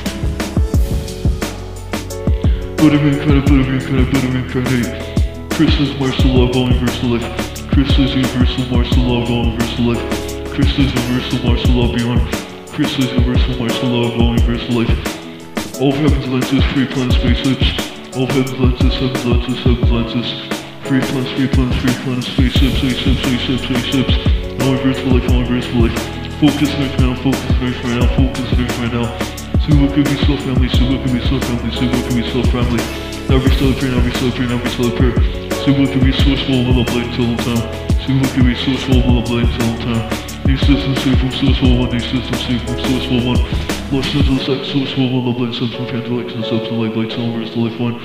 Buddha reincarnate, Buddha reincarnate, Buddha reincarnate. Christus, Martial Love, all universal life. Christus, universal, Martial Love, all universal life. Christus, universal, Martial Love beyond. Christus, universal, Martial Love, all universal life. All heavens lenses, free plans, free slips. All heavens lenses, heavens lenses, heavens lenses. Free plans, free plans, free plans, free slips, free slips, free slips, free slips. All reverse for life, all reverse for life. Focus right now, focus right now, focus right now. Super what could be so family, super what could be so family, super what could be so family. Every slow prayer, never slow prayer, never slow prayer. See what could be so small, little blade till the time. Save up your resource for all the blades all the time. New system save from source for one, new system save from source for one. Lost system sack source for one, the blade sends from fan to light, and subs to light, light, silver is the life one.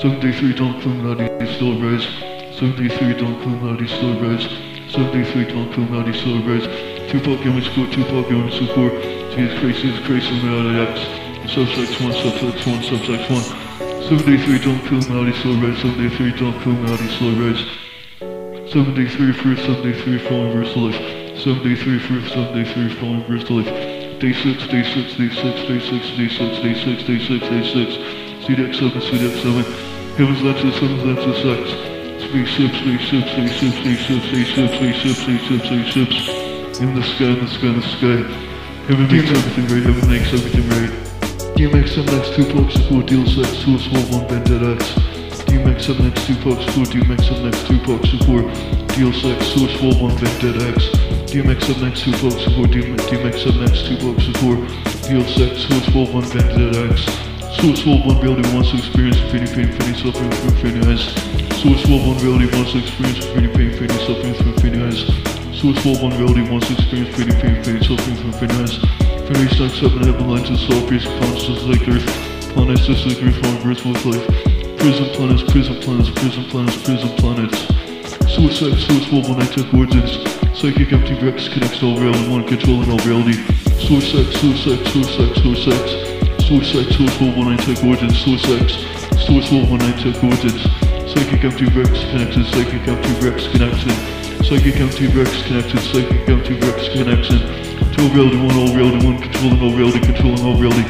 73 don't clean that he still rise. 73 don't clean that he still rise. 73 don't clean that he still rise. Two Pokemon score, two Pokemon score. Jesus Christ, Jesus Christ, I'm out of X. Subsex 1, subsex 1, subsex 1. 73 don't clean that he still rise. 73 don't clean that he still rise. 73 for 73 falling verse to life. 73 for 73 falling verse to life. Day 6, day 6, day 6, day 6, day 6, day 6, day 6, day 6. CDX 7, CDX 7. Heaven's Lexus, Heaven's Lexus X. Spaceships, spaceships, spaceships, spaceships, spaceships, spaceships, spaceships, spaceships. In the sky, in the sky, in the sky. Heaven makes everything right, heaven makes everything right. DMX MX 2 blocks 4 Deal Sex 2 Small 1 Vendetta X mix up next two folks, food, do mix up next two folks, four, deal sex, source full one, big dead X. Do mix up next two folks, four, do, do mix up next two folks, four, deal sex, source full one, big dead X. Source full one reality wants to experience infinity pain, infinity suffering through infinity eyes. Source full one reality wants to experience infinity pain, infinity suffering through infinity eyes. Source full one reality wants to experience infinity pain, infinity suffering through infinity eyes. Infinity stacks up and heaven lines and soul, piercing consciousness like earth. Planet, sister, like earth, long, birth, life. Prison planets, prison planets, prison planets, prison planets. Suicide, 1 I took origins. Psychic empty Rex connects all reality, one controlling all reality. Suicide, suicide, suicide, suicide. Suicide, one I take origins, suicide. One I take origins. Psychic empty Rex connected, psychic empty Rex connection. Psychic empty Rex connected, psychic empty Rex connection. All reality, one, all reality, one, controlling all reality, controlling all reality.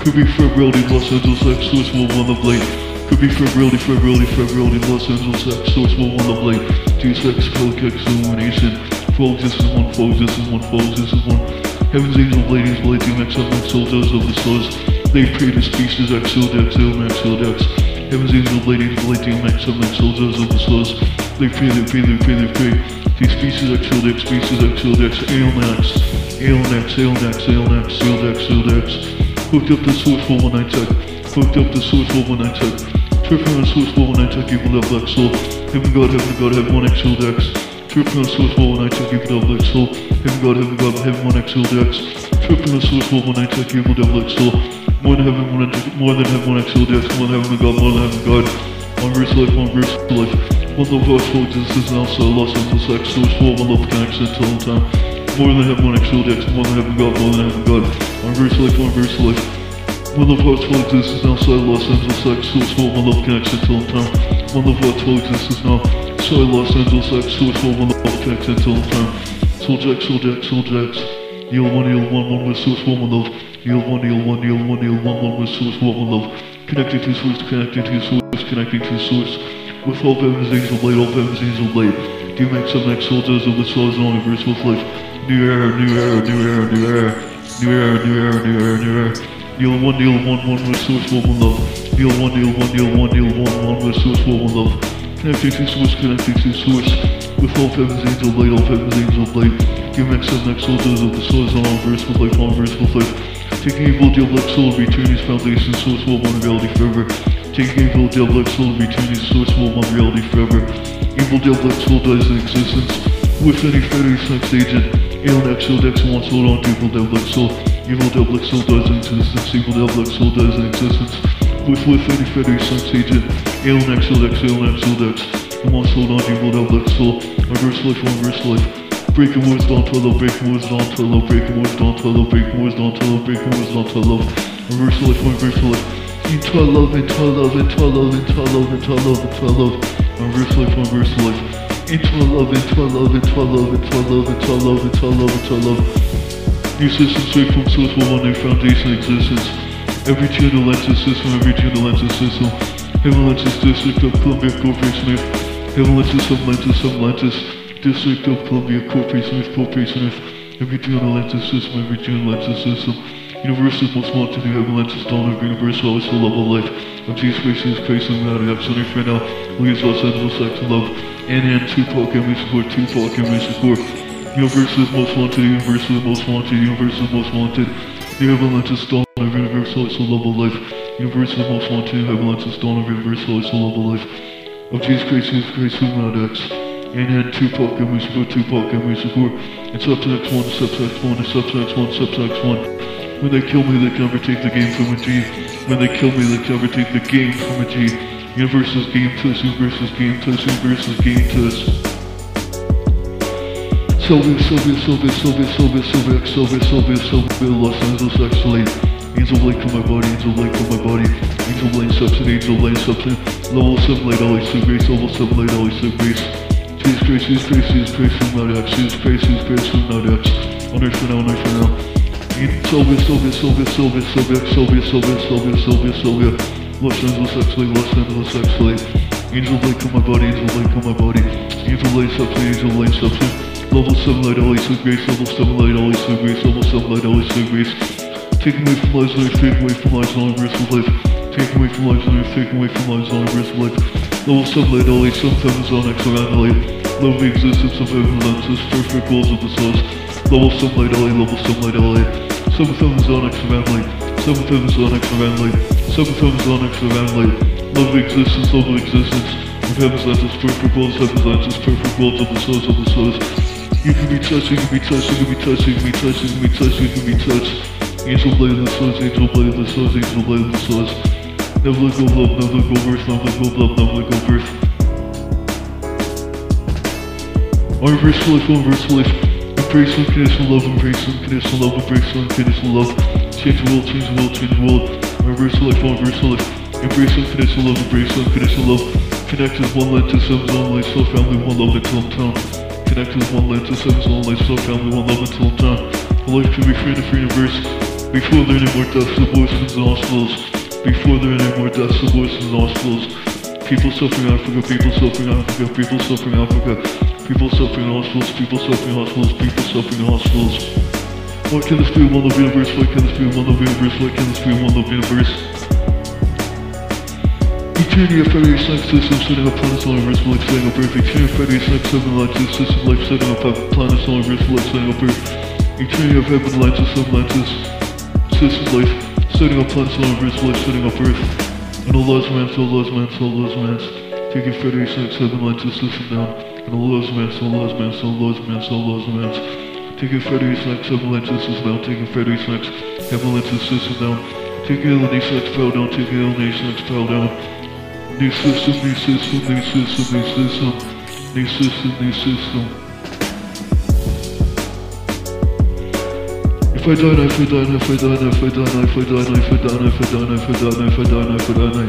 Could be Fred reality, Los Angeles X, suicide, one, the blade. Could be reality, Fred reality, Los Angeles X, suicide, one, the blade. G6, Pelicax, illumination. Foes, this is one, foes, this is one, foes, this is one. Heaven's angels, ladies, blades, MX, MX, soldiers of the stars. They to species, X, Ildex, Ilmax, Ildex. Heaven's angels, ladies, blades, MX, MX, soldiers of the stars. They pray, they pray, they pray, they pray. To species, X, Ildex, species, X, Ildex, Ailnax. Ailnax, Ailnax, Ailnax, Ildex, Ildex. Hooked up the source for one night tech. Hooked up the source for one night tech. Tripping on source for one night tech, evil love black soul. Heaven God, heaven God, heaven one X Ildex. Tripping on source for one night tech, evil love black soul. Heaven God, heaven God, heaven one X Ildex. Tripping on source for one night tech, evil devil black soul. More than heaven, one, more than heaven, one X Ildex. More than heaven God, more than heaven God. One verse life, one verse life. One love, our soul, is now so lost in this X. Source for one love connection until time. More than heaven, one X Ildex. More than heaven God, more than heaven God. One verse life, one verse life. One hearts will exist is now side Los Angeles X, source for connection till in time. One hearts will exist is now side Los Angeles X, source for one in time. Soul Jack, Soul Jack. Yield one, yield one, one with source one love. Yield one, yield one, yield one, yield one, one with source one love. Connected to source, connected to source, connecting to source. With all heaven's angel blade, all heaven's angel blade. DMX, MX, soldiers of the stars and universe with life. New era, new era, new era, new era. New era, new era, new era, new era. Deal one, deal one, one source, one love. Deal one, deal one, deal one, deal one, one with source, one love. Connecting to source, connecting to source. With all heaven's angel blade, all heaven's angel blade. DMX, MX, soldiers of the stars all verse with life, on verse with life. Taking evil, black soul, return his foundation, source, one, one reality forever. Taking evil, black soul, return his source, one, one reality forever. Evil, black soul dies in existence. With any fairy sex agent. Alien X, Shield X, wants hold on evil, black soul. Evil, black soul dies in existence. Evil, black soul dies in existence. With, with any fairy sex agent. Alien Shield X, Alien Shield X. Who wants hold on evil, black soul. Reverse life, reverse life. Breaking words down to love, breaking words down to love, breaking words down to love, breaking words down to love, breaking words down to love. Reverse life, reverse life. Into love, into love, into love, into love, into love, into love. Reverse life, reverse life. Into love, into love, into love, into love, into love, into love, into love. New system straight from source will one new foundation existence. Every channel lenses system, every channel lenses system. Heaven lenses district of Columbia Corporation. Heaven lenses some lenses, lenses. District of Columbia Corporation Earth, Corporation Earth. Every channel lenses system, every channel lenses system. Universe's most wanted dawn of universe always full love of life. Of Jesus Christ, Jesus Christ, and God, I'm Sonny right now. Leaves Los Angeles and love. And and Tupac and we support, Tupac and we support. Universe's most wanted, universe's most wanted, universe's most wanted. The heaven lenses dawn of universe always full love of life. Universe's most wanted, heaven lenses dawn of universe always full love of life. Of Jesus Christ, Jesus Christ, who not X. And and Tupac and we support, Tupac and we support. It's up to X1, it's up to X1, it's up to X1, it's up to X1. When they kill me, they can never take the game from a G. When they kill me, they can never take the game from a G. Universe's game to us, universe's game to us, universe's game to us. Sylvia, Sylvia, Sylvia, Sylvia, Sylvia, Sylvia, Sylvia, Sylvia, Sylvia, Los Angeles actually. Angel light from my body, angel light from my body. Angel lane substance, angel lane substance. Level 7 light, always so grace, level 7 light, always so grace. Jesus Christ, Jesus Christ, Jesus Christ, not X, Jesus Christ, Jesus Christ, not X. On earth for now, on earth for now. Sylvia, Sylvia, Sylvia, Sylvia, Sylvia, Sylvia, Sylvia, Sylvia, Sylvia, Sylvia. Los Angeles actually, Los Angeles actually. Angel light from my body, angel light from my body. Angel light substance, angel light substance. Level 7 light, always so grace, level 7 light, always so grace, level 7 light, always so grace. Taking away from lives on earth, taking away from lives on universe of life. Taking away from lives on earth, taking away from lives on universe of life. Level 7 light, always some feminine X around light. Love the existence of heaven lenses, perfect goals of the source. Level 7 light, level 7 light, LA. 7 feminine X around light. 7 feminine X around light. 7 feminine X around light. Love the existence, love the existence. Of heaven's lenses, perfect goals, heaven's lenses, perfect goals of the source of the source. You can be touched, you can be touched, you can be touched, you can be touched, you can be touched, you can be touched. Angel blade of the source, angel blade of the source, angel blade of the source. Never let go of love, never let go of earth, never let go of love, never let go of earth. Our verse life, our verse life. Embrace unconditional love, embrace unconditional love, embrace unconditional love. Change the world, change the world, change the world. Our verse life, our verse life. Embrace unconditional love, embrace unconditional love. Connect as one land to seven's own life, so family, one love until I'm town. Connect as one land to seven's own life, so family, one love until I'm. A life can be free in a free universe. Before there are any more deaths, abortions, and hospitals. Before there are any more deaths, abortions, and hospitals. People suffering in Africa, people suffering in Africa, people suffering in Africa. People suffering in hospitals, people suffering in hospitals, people suffering in hospitals. Why can't this be one love universe? Why can't this be one love universe? Why can't this be one love universe? Junior, February 6th, this is setting up planet solar Earth, life cycle perfect. Junior, February 6th, 7 latches, this life cycle of planet solar verse, life up Earth. Eternity of heaven, latches, 7 latches, this is life, setting up planets on Earth, life setting up earth. And all laws of all laws of all laws of down. And all laws of all laws of all laws of all laws of man. Taking February 6th, 7 down. Taking February 6th, heaven latches, down. Take Illinois 6th, fell down. Fell down. New system, new system, new system, new system, new system, new system. If I die, if I die, if I die, if I die, if I die, if I die, if I die, if I die, if I die, if I die,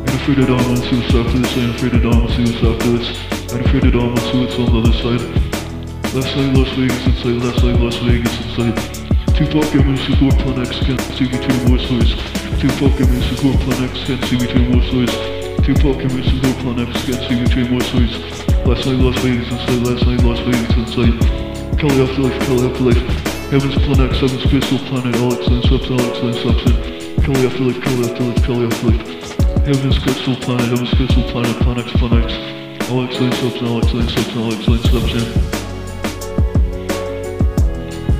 I'm afraid that I'm on suicide after this, I'm afraid that I'm on suicide after this, I'm afraid that I'm on suicide on the other side. Last night, Las Vegas inside, last night, Las Vegas inside. Two Pokemon support X, can see between war stories. Two Pokemon support X, can see between war stories. Two Pokemon support X, can see between war stories. Last night, Las Vegas inside. Last night, Las Vegas inside. Kelly afterlife, Kelly afterlife. Heaven's Planex, Heaven's Crystal Planet, Alex and Subs, Alex and Subs. Kelly afterlife, Kelly afterlife, Kelly afterlife. Heaven's Crystal Planet, Heaven's Crystal Planet, Planex, Planex. Alex and Subs, Alex and Subs, Alex and Subs.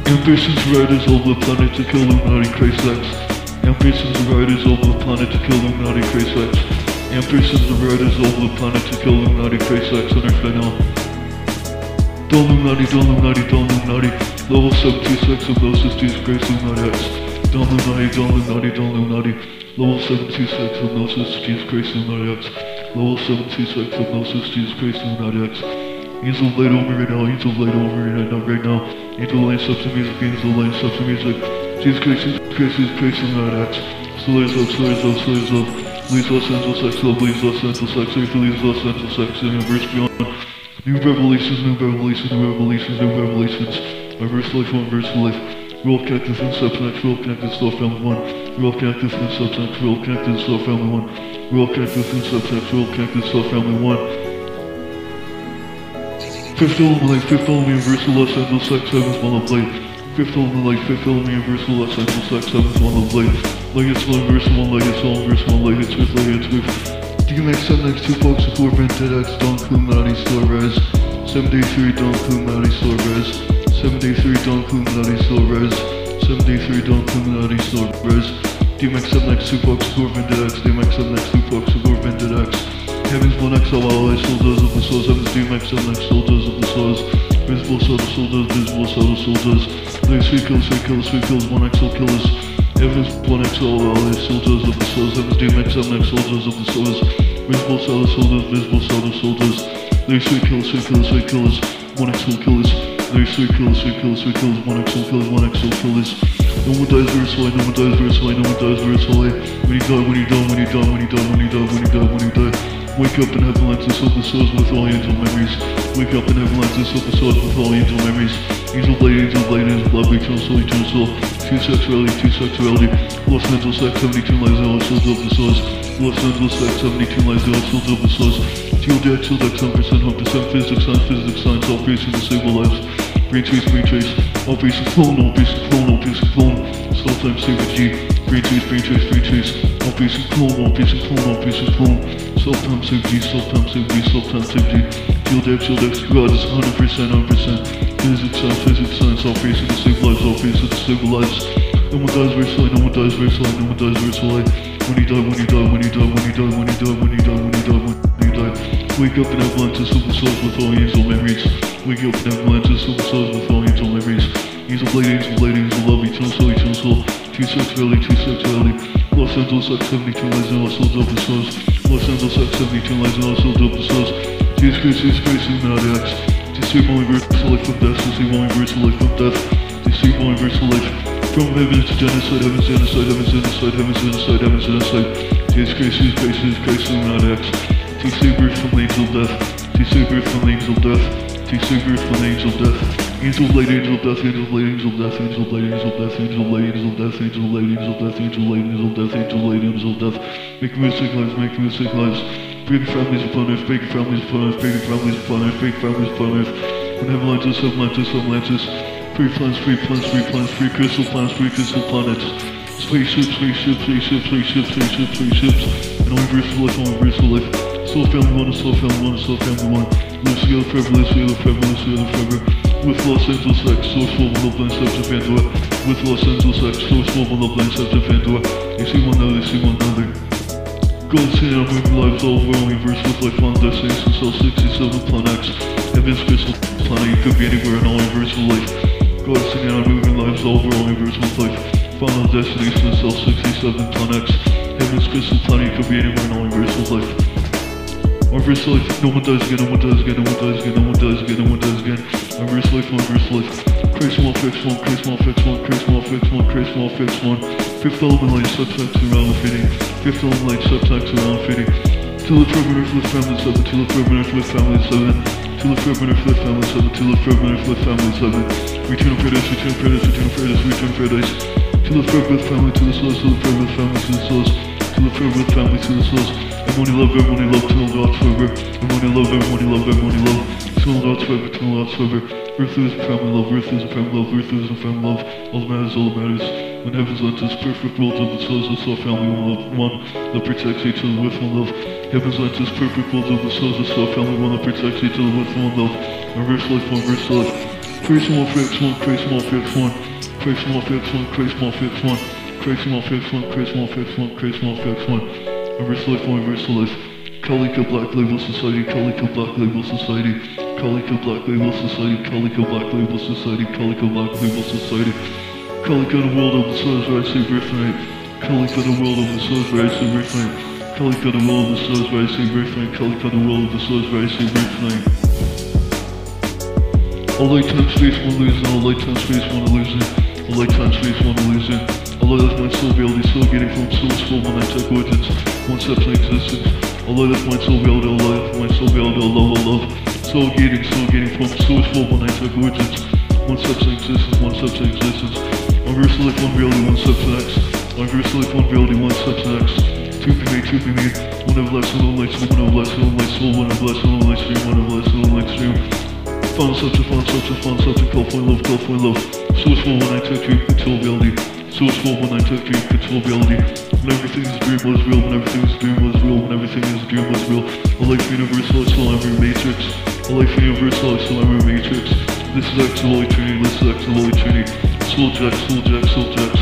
Ambitions riders over the planet to kill Illuminati Christ X. Ambitions riders over the planet to kill Illuminati Christ X. Ambitions riders over the planet to kill Illuminati Christ X on Earth right now. Don't Illuminati, don't Illuminati, don't Illuminati. Level 726 hypnosis, Jesus Christ, Illuminati X. Don't Illuminati, don't Illuminati, don't Illuminati. Level 726 hypnosis, Jesus Christ, Illuminati X. Level 726 hypnosis, Jesus Christ, Illuminati X. Angel light over right now, angel light over right now, right now. Into the lane, substance music, into the lane, substance music. Jesus Christ, Jesus Christ, Jesus Christ, and that act. Slays up, slays up, slays love. Leaves Los Angeles sex love, leaves Los Angeles sex, leaves Los Angeles sex, and universe beyond. New revelations, new revelations, new revelations, new revelations. My verse life, one verse life. Real cactus and substance, real cactus, self family one. Real cactus and substance, real cactus, self family one. Real cactus and substance, real cactus, self family one. Fifth Element, like Fifth Element Universal Los Angeles Sex Sevens One of Blade. Fifth Element, like Fifth Element Universal Los Angeles Sex Sevens One of Blade. Like it's one verse one, like it's one verse one, like it's with, like it's with. DMX 7x2 Fox 4 Vendetta X Don Killuminati slow, Res. 783 Don Killuminati slow, Res. 783 Don Killuminati slow, Res. 783 Don Killuminati slow, Res. DMX 7x2 Fox 4 Vendetta X. DMX 7x2 Fox 4 Vendetta X. Heavens one X LLI, soldiers of the souls, heavens DMX 7 next soldiers of the souls. Visible soul to soldiers, visible soul to soldiers. There's three kills, three kills, three kills, one XL killers. Heavens one XL LLI, soldiers of the souls, heavens DMX 7 next soldiers of the souls. Visible soul to soldiers, visible soul to soldiers. There's three kills, three kills, three killers, one XL killers. There's three killers, three killers, three killers, one XL killers, one XL killers. No one dies very slowly, no one dies very slowly, no one dies very slowly. When you die, when you die, when you die, when you die, when you die, when you die, when you die. Wake up in heaven lenses, open souls with all angel memories. Wake up in heaven lenses, open souls with angel memories. Angel blade, angel blade, angel love, eternal soul, eternal soul. Two sexuality, two sexuality. Los Angeles sex, 72 lives, all souls of the souls. Los Angeles sex, 72 lives, all souls of the souls. Teal Jack, Teal Deck, 7%, 100% physics, science, physics, science, all creation, disable lives. Brain trace, brain trace, all basic clone, all basic clone, all basic clone. Self time, save the G. Brain trace, brain trace, brain trace, all basic clone, all basic clone, all basic clone. Self time, save G, self time, save G, self time, save G. Teal Deck, Teal Deck, God is 100%, 100%. Physics, science, physics, science, all creation, disable lives, all creation, disable lives. No one dies very slowly, no one dies very slowly, no one dies very slowly. When you die, when you die, when you die, when you die, when you die, when you die, when you die, when you die. Wake up and have in avalanches, silver souls with all angel memories. Wake up and have in avalanches, silver souls with all angel memories. Angel blade, angel blade, angel love, eternal soul, eternal soul. Two sexuality, two sexuality. Los Angeles X 72 lives and all souls the souls. Los Angeles X 72 lives and all souls the souls. Jesus Christ, Jesus Christ, Illuminati X. Disable universal life from death, disable universal life from death. Disable universal life. From heavens to genocide, heavens genocide, heavens genocide, heavens genocide, heavens genocide. Jesus Christ, Jesus Christ, Jesus Christ, Illuminati X. To save earth from angel death. To save earth from angel death. To save earth from angel death. Angel blade, angel death, angel blade, angel death, angel blade, angel death, angel blade, angel death, angel blade, angel death, angel blade, angel death, angel blade, angel death. Make music lives, make music lives. Big families upon earth, big families upon earth, big families upon earth, big families upon earth. Heaven Atlantis, heaven Atlantis. Free planets, free planets, free planets, free crystal planets, free crystal planets. Spaceships, spaceships, spaceships, spaceships, spaceships, spaceships. And all universal life, all universal life. Soul family one, soul family one, soul family one. Live together forever, live together forever. With Los Angeles X, source form of love line, subject Pandora. With Los Angeles X, source form of love line, subject Pandora. They see one another, they see one another. Gold on moving lives all over universe with life on destination cell 67 Plan X. Heaven's crystal planet, you could be anywhere in all universal life. God on moving lives all over all universe with life. Final destination cell 67 Plan X. Heaven's crystal planet, you could be anywhere in all universal life. Reverse life, no one dies again, no one dies again, no one dies again, no one dies again, no one dies again. Reverse life, reverse life. Crazy one, fix one, crazy one, fix one, crazy one, fix one, crazy one, fix one. Fifth element line, subtext around infinity. Fifth element line, subtext around infinity. Till the perimeter the family seven, till the perimeter the family seven. Till the perimeter the family seven, till the perimeter the family seven. Return of paradise, return of paradise, return of paradise, return of paradise. Till the perimeter family, to the source, till the perimeter family, to the source. Till the perimeter family, to the source. You love, you love, till dots forever. Everyone you love, everyone you love, everyone you love. Till dots forever, till dots forever. Earth is a family love, earth is a family love, earth is a family love. All that matters, all that matters. When heaven's lent us perfect world of the souls, the soul family one love, one that protects each other with one love. Heaven's lent us perfect world of the souls, the soul family one that protects each other with one love. Reverse life, one verse life. Praise one, fix one, praise one, fix one. Praise one, fix one, praise one, fix one. Praise one, fix one, praise one, fix one, praise one, fix one. Reverse life, one verse life. Kalika Black Label Society, Kalika Black Label Society, Kalika Black Label Society, Kalika Black Label Society, Kalika Black Label Society. Kalika the world of the souls rising birthright. Kalika the world of the souls rising birthright. Kalika the world of the souls rising birthright. Kalika the world of the souls rising birthright. All light time space one losing, all light time space one losing, all light time space one losing. All light my soul reality, soul getting from soul's full one I take origins, one step to existence. All light my soul reality, all light my soul reality, all love, love. Soul getting, soul getting from soul's full one I take origins, one step to existence, one step to existence. Reverse life, one reality, one X. Reverse life, one reality, one X. To be made, to be made. One of less, one of light, one of less, one of soul, one of less, one of stream, one of less, one of light, stream. Fun subject, fun subject, fun for love, call for love. When I touch you, control reality. Source full when I touch you, control reality. When everything is dream was real, when everything is dream was real, when everything is dream was real. A life universal, I am your matrix. A life universal, I am your matrix. This is Holy Trinity, this is Holy Trinity. Soul Jack, Soul Jack, Soul Jack.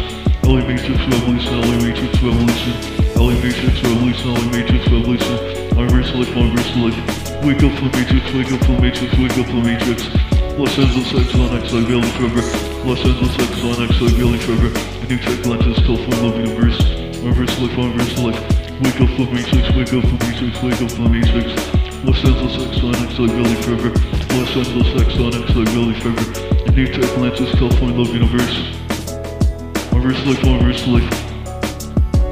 LA Matrix Revolution, LA Matrix Revolution. LA Matrix Revolution, LA Matrix Revolution. My verse life, my verse life. Wake up from Matrix, wake up from Matrix, wake up from Matrix. Los Angeles Exxon Exxon Valley forever. Los Angeles Exxon Exxon Valley forever. A new tech lenses, telephone love universe. Reverse life, reverse life. Wake up for E6, wake up for E6, wake up for E6. Los Angeles Exxon Exxon Valley forever. Los Angeles Exxon Exxon Valley forever. A new tech lenses, telephone love universe. Reverse life, reverse life.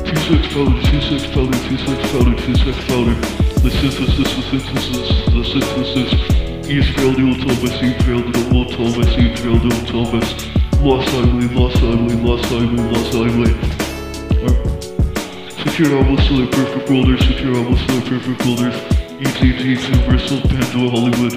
2-6 powder, 2-6 powder, 2-6 powder, 2-6 powder. The synthesis, the synthesis, the synthesis. You failed, you will tell us. Lost highway, lost highway, lost highway, lost highway. Secure album still perfect holders, secure album still perfect holders. ETG Universal Pandora Hollywood.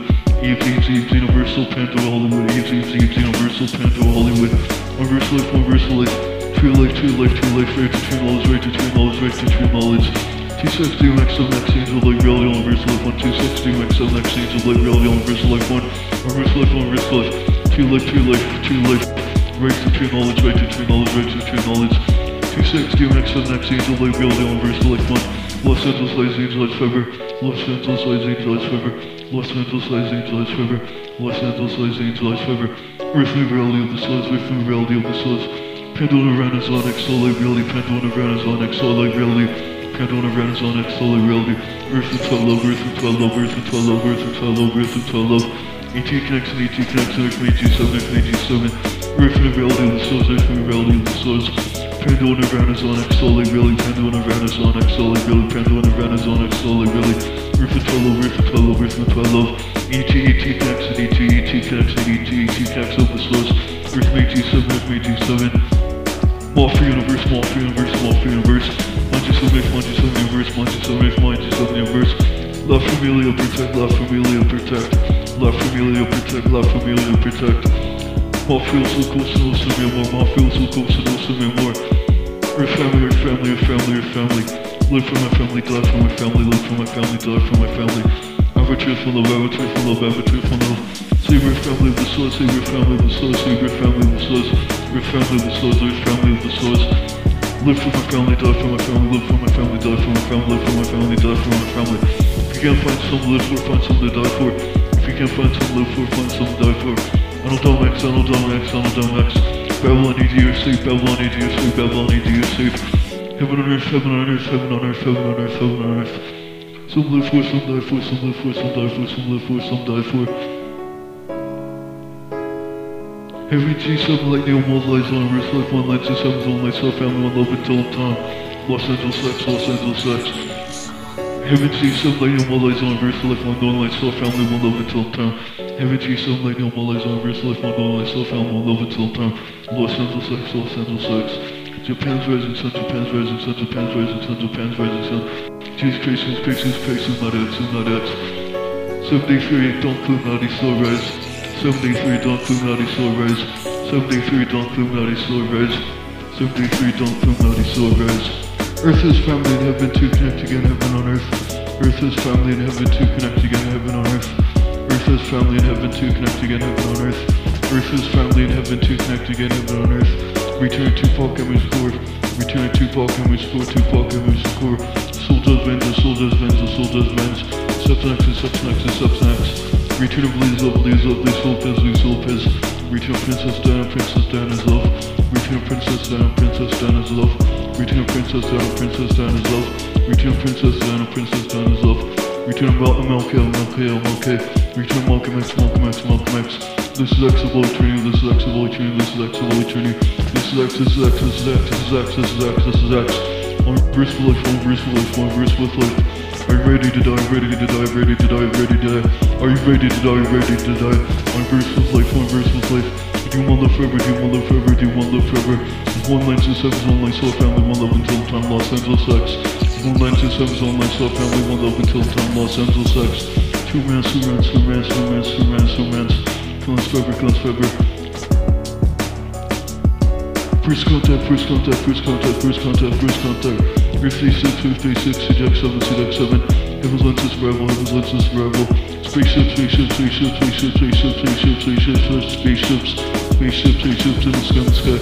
ETG Universal Pandora Hollywood. ETG Universal Pandora Hollywood. Universal life, universal life. True life, true life, true life, right to true knowledge, right to true knowledge, right to true knowledge. T6 DMX of next angel like reality universal life one. T6 DMX of next angel like reality universal life one. Universal life, universal life. True life, true life, true life. Right to true knowledge, right to true knowledge, right to true knowledge. T6 DMX of next angel like reality universal life one. Los Angeles Lights Angels Fever. Los Angeles Lights Angels Fever. Los Angeles Lights Angels Fever. Los Angeles Lights Angels Fever. Earthly reality of the souls, earthly reality of the souls. Pandora Renaissance, solar reality. Pandora Renaissance, solar reality. Cardona runs on it slowly relative. Earth and 12 love, Earth and 12 love, Earth and 12 love, Earth and 12 love, Earth and 12 love. ET connection, ET connection, 827, 827. Earth and reality of the source, Earth and reality of the source. Pandora around is really, Pandora around is really, Pandora around is really. Earth and 12 love, Earth and 12 love, Earth and 12 love. ET, ET and ET, ET connection, ET, ET connection of the source. Earth and 827, Earth and 827. Morph universe, morph universe, morph universe. Mafia Universe. Manchester Universe, Manchester Universe, Manchester Universe, Manchester Universe. La Familia Protect, La Familia Protect. La Familia Protect, La Familia Protect. Mafia so close to know some more, Mafia so close to know some more. Earth family, Earth family, Earth family, Earth family. Live for my family, die for my family, live for my family, die for my family. Ever truthful love, ever truthful love, ever truthful love. Save your family of the source, save your family of the source, save your family of the source, your family of the source, your family of the source. Live for my family, die for my family, live for my family, die for my family, live for my family, die for my family. If you can't find some live for, find some to die for. If you can't find some live for, find some to die for. I don't dumb X, I don't dumb X, I don't dumb X. Babylon need you safe, Babylon need you safe, Babylon need you safe. Heaven on earth, heaven on earth, heaven on earth, heaven on earth, heaven on earth. Some live for, some die for, some live for, some die for, some live for, some die for. Every G7 like Neil Mobilize on Earth, like one light to seven zone, myself, family, one love until time. Los Angeles X, Los Angeles X. Heaven G7 like Neil Mobilize on Earth, like one known light, self, family, one love until time. Heaven G7 like Neil Mobilize on Earth, like one known light, self, family, one love until time. Los Angeles X, Los Angeles X. Japan's rising sun, Japan's rising sun, Japan's rising sun, Japan's rising sun. Jesus Christ, Jesus Christ, Jesus Christ, is not X, is not X. 73, don't Illuminati, slow rise. 73, don't Illuminati, slow rise. 73, don't Illuminati, slow rise. 73, don't Illuminati, slow rise. Earth is family in heaven to connect again, heaven on earth. Earth is family in heaven to connect again, heaven on earth. Earth is family in heaven to connect again, heaven on earth. Earth is family in heaven to connect again, heaven on earth. Return to Paul image core. Return to Paul image core, to Paul image core. Soul does Venza, soul does Venza, soul does. Substance and substance and substance. Return of Liz Love, Liz Love, Liz Lopez, Liz Lopez. Return of Princess Diana, Princess Diana's love. Return of Princess Diana, Princess Diana's love. Return of Princess Diana, Princess Diana's love. Return of Princess Diana, Princess Diana's love. Return of MLK, MLK, MLK. Return of Malcolm X, Malcolm X, Malcolm X. This is X of Holy Trinity, this is X of Holy Trinity, this is X of Holy Trinity. This is X, this is X, this is X, this is X, this is X, this is X. One verse for life, one verse for life, one verse with life. Are you ready to die? Ready to die? Ready to die? Ready to die? Are you ready to die? Ready to die? One with life, one with life. Do you want love forever? Do you want love forever? Do you want love forever? One line to seven, one line, soul family, one love until time, Los Angeles X. One line to seven, one line, soul family, one love until time, Los Angeles X. Two mans, two mans, two mans, two mans, two mans, two mans. Guns forever, guns forever. First contact, first contact, first contact, first contact, first contact. Earth 36, Earth 36, CJX 7, CJX 7. Heaven's lenses forever, heaven's lenses forever. Spaceships, spaceships, spaceships, spaceships, spaceships, spaceships, spaceships, spaceships, spaceships, spaceships in the sky, in the sky.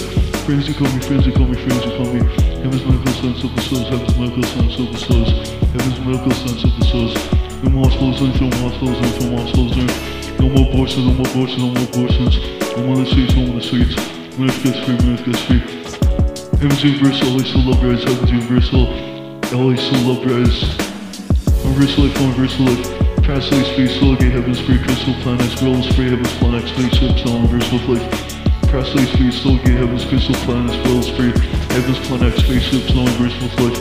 Friends you call me, friends you call me, friends you call me. Heaven's medical of the souls, heaven's medical of the souls. Heaven's medical of the souls. No more in, no more in, no more in. No more abortions, no more abortions, no more abortions. No more in the streets, no more in the streets. Manifest free, manifest free. Heaven's universal, always the love rise. Heaven's universal, always the love rise. Universal life, universal life. Fastly space, soul gate, heaven's free, crystal planets, realms free, heaven's planet, space, hips, all universal life. Fastly space, soul gate, heaven's crystal planets, realms free, heaven's planet, space, hips, all universal life.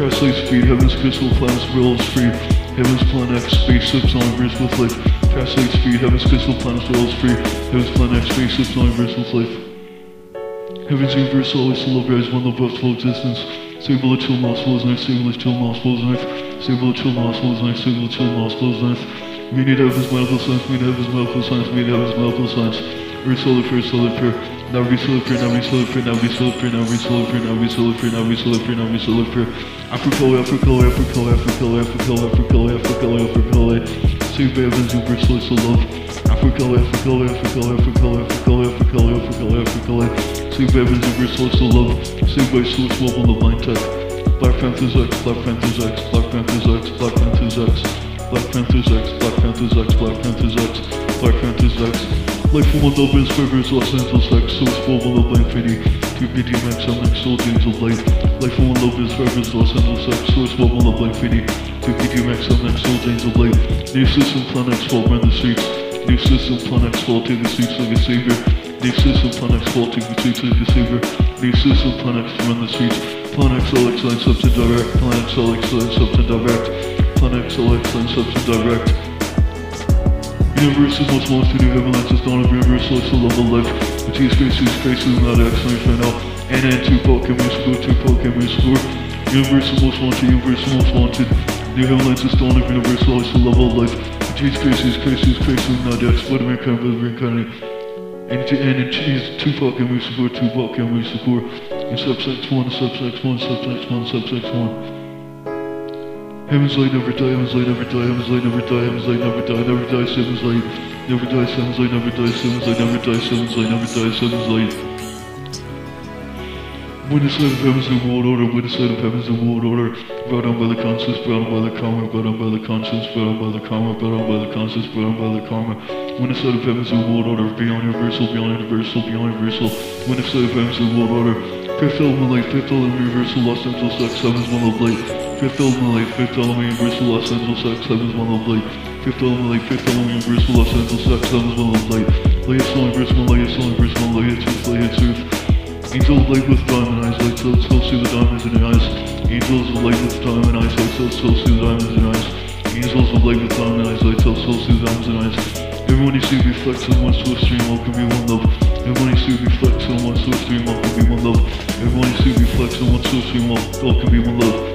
Fastly speed, heaven's crystal planets, realms free, heaven's planet, space, hips, all universal life. Fastly speed, heaven's crystal planets, realms free, heaven's planet, space, hips, all universal life. Heavens, universe, always to love, rise, one love, of full existence. Stable, chill, moss, flows, knife, stable, chill, moss, flows, knife. Stable, chill, moss, flows, knife, stable, chill, moss, flows, knife. We need heavens, medical science, we need heavens, medical science, we need heavens, medical science. Earth, solar prayer, solar prayer. Now be solar prayer, now be solar prayer, now be solar prayer, now be solar prayer, now be solar prayer, now be solar prayer, now be solar prayer. Africa, Africa, Africa, Africa, Africa, Africa, Africa, Africa, Save heavens, universe, source of love. Africa, Africa, Africa, Africa, Africa, Africa, Africa, Africa, Save universe, source of love. Save by source, love on the blind tech. Black Panthers X, Black Panthers X, Black Panthers X, Black Panthers X, Black Panthers X, Black Panthers X, Black Panthers X, Black Panthers X. Life from love is is Los Angeles X, source love by infinity. To medium X, I'm next soul, days of light. Life from love is is Los Angeles X, source love by infinity. To medium X, I'm next soul, days of light. New system, plan X, fall around the streets. New system, plan X, fall take the streets like a savior. Nexus of Punex, Voltage, Receiver, Receiver, Nexus of Punex, Run the Streets, Punex, LX, Line, Substance, Direct, Punex, LX, Line, Substance, Direct, Punex, LX, Line, Substance, Direct. Universe is most wanted. new avalanche is dawn of universe, life's a level. life. With these faces, faces, not excellence right now. And then two Pokemon score, two Pokemon score. Universe is most wanted, universe is most wanted. New avalanche is dawn of universe, life's a level. life. With these faces, faces, faces, not excellence. Spider-Man, kind of reincarnate. And to and and T is Tupac and musical, Tupac and musical. In subsex 1, subsex 1, subsex 1, subsex 1. Heaven's light never die, heaven's light never die, heaven's light never die, heaven's light never die, never die, seven's light, never die, seven's light, never die, seven's light, never die, seven's light, never die, seven's light. Witness light of heaven's new world order, witness light of heaven's new world order, brought on by the conscience, brought on by the karma, brought on by the conscience, brought on by the karma, brought on by the conscience, brought on by the karma. Witness light of heaven's new world order, beyond universal, beyond universal, beyond universal. Witness light of heaven's new world order, fifth element light, fifth element universal, Los Angeles X, seventh one of light. Fifth element light, fifth element universal Los Angeles X, heaven's one of light. Fifth element light, fifth element universal Los Angeles X, heaven's one of light. Light is soul, universe one, light is is truth, light is truth. Angels of light with diamond eyes, light so still see the diamonds in your eyes. Angels of light with diamond eyes, light so still see the diamonds in your eyes. Angels of light with diamond eyes, light so still see the diamonds in your eyes. Everyone you see reflects on one source stream, all can be one love. Everyone you see reflects on one source stream, all can be one love. Everyone you see reflects on one source stream, all, all can be one love.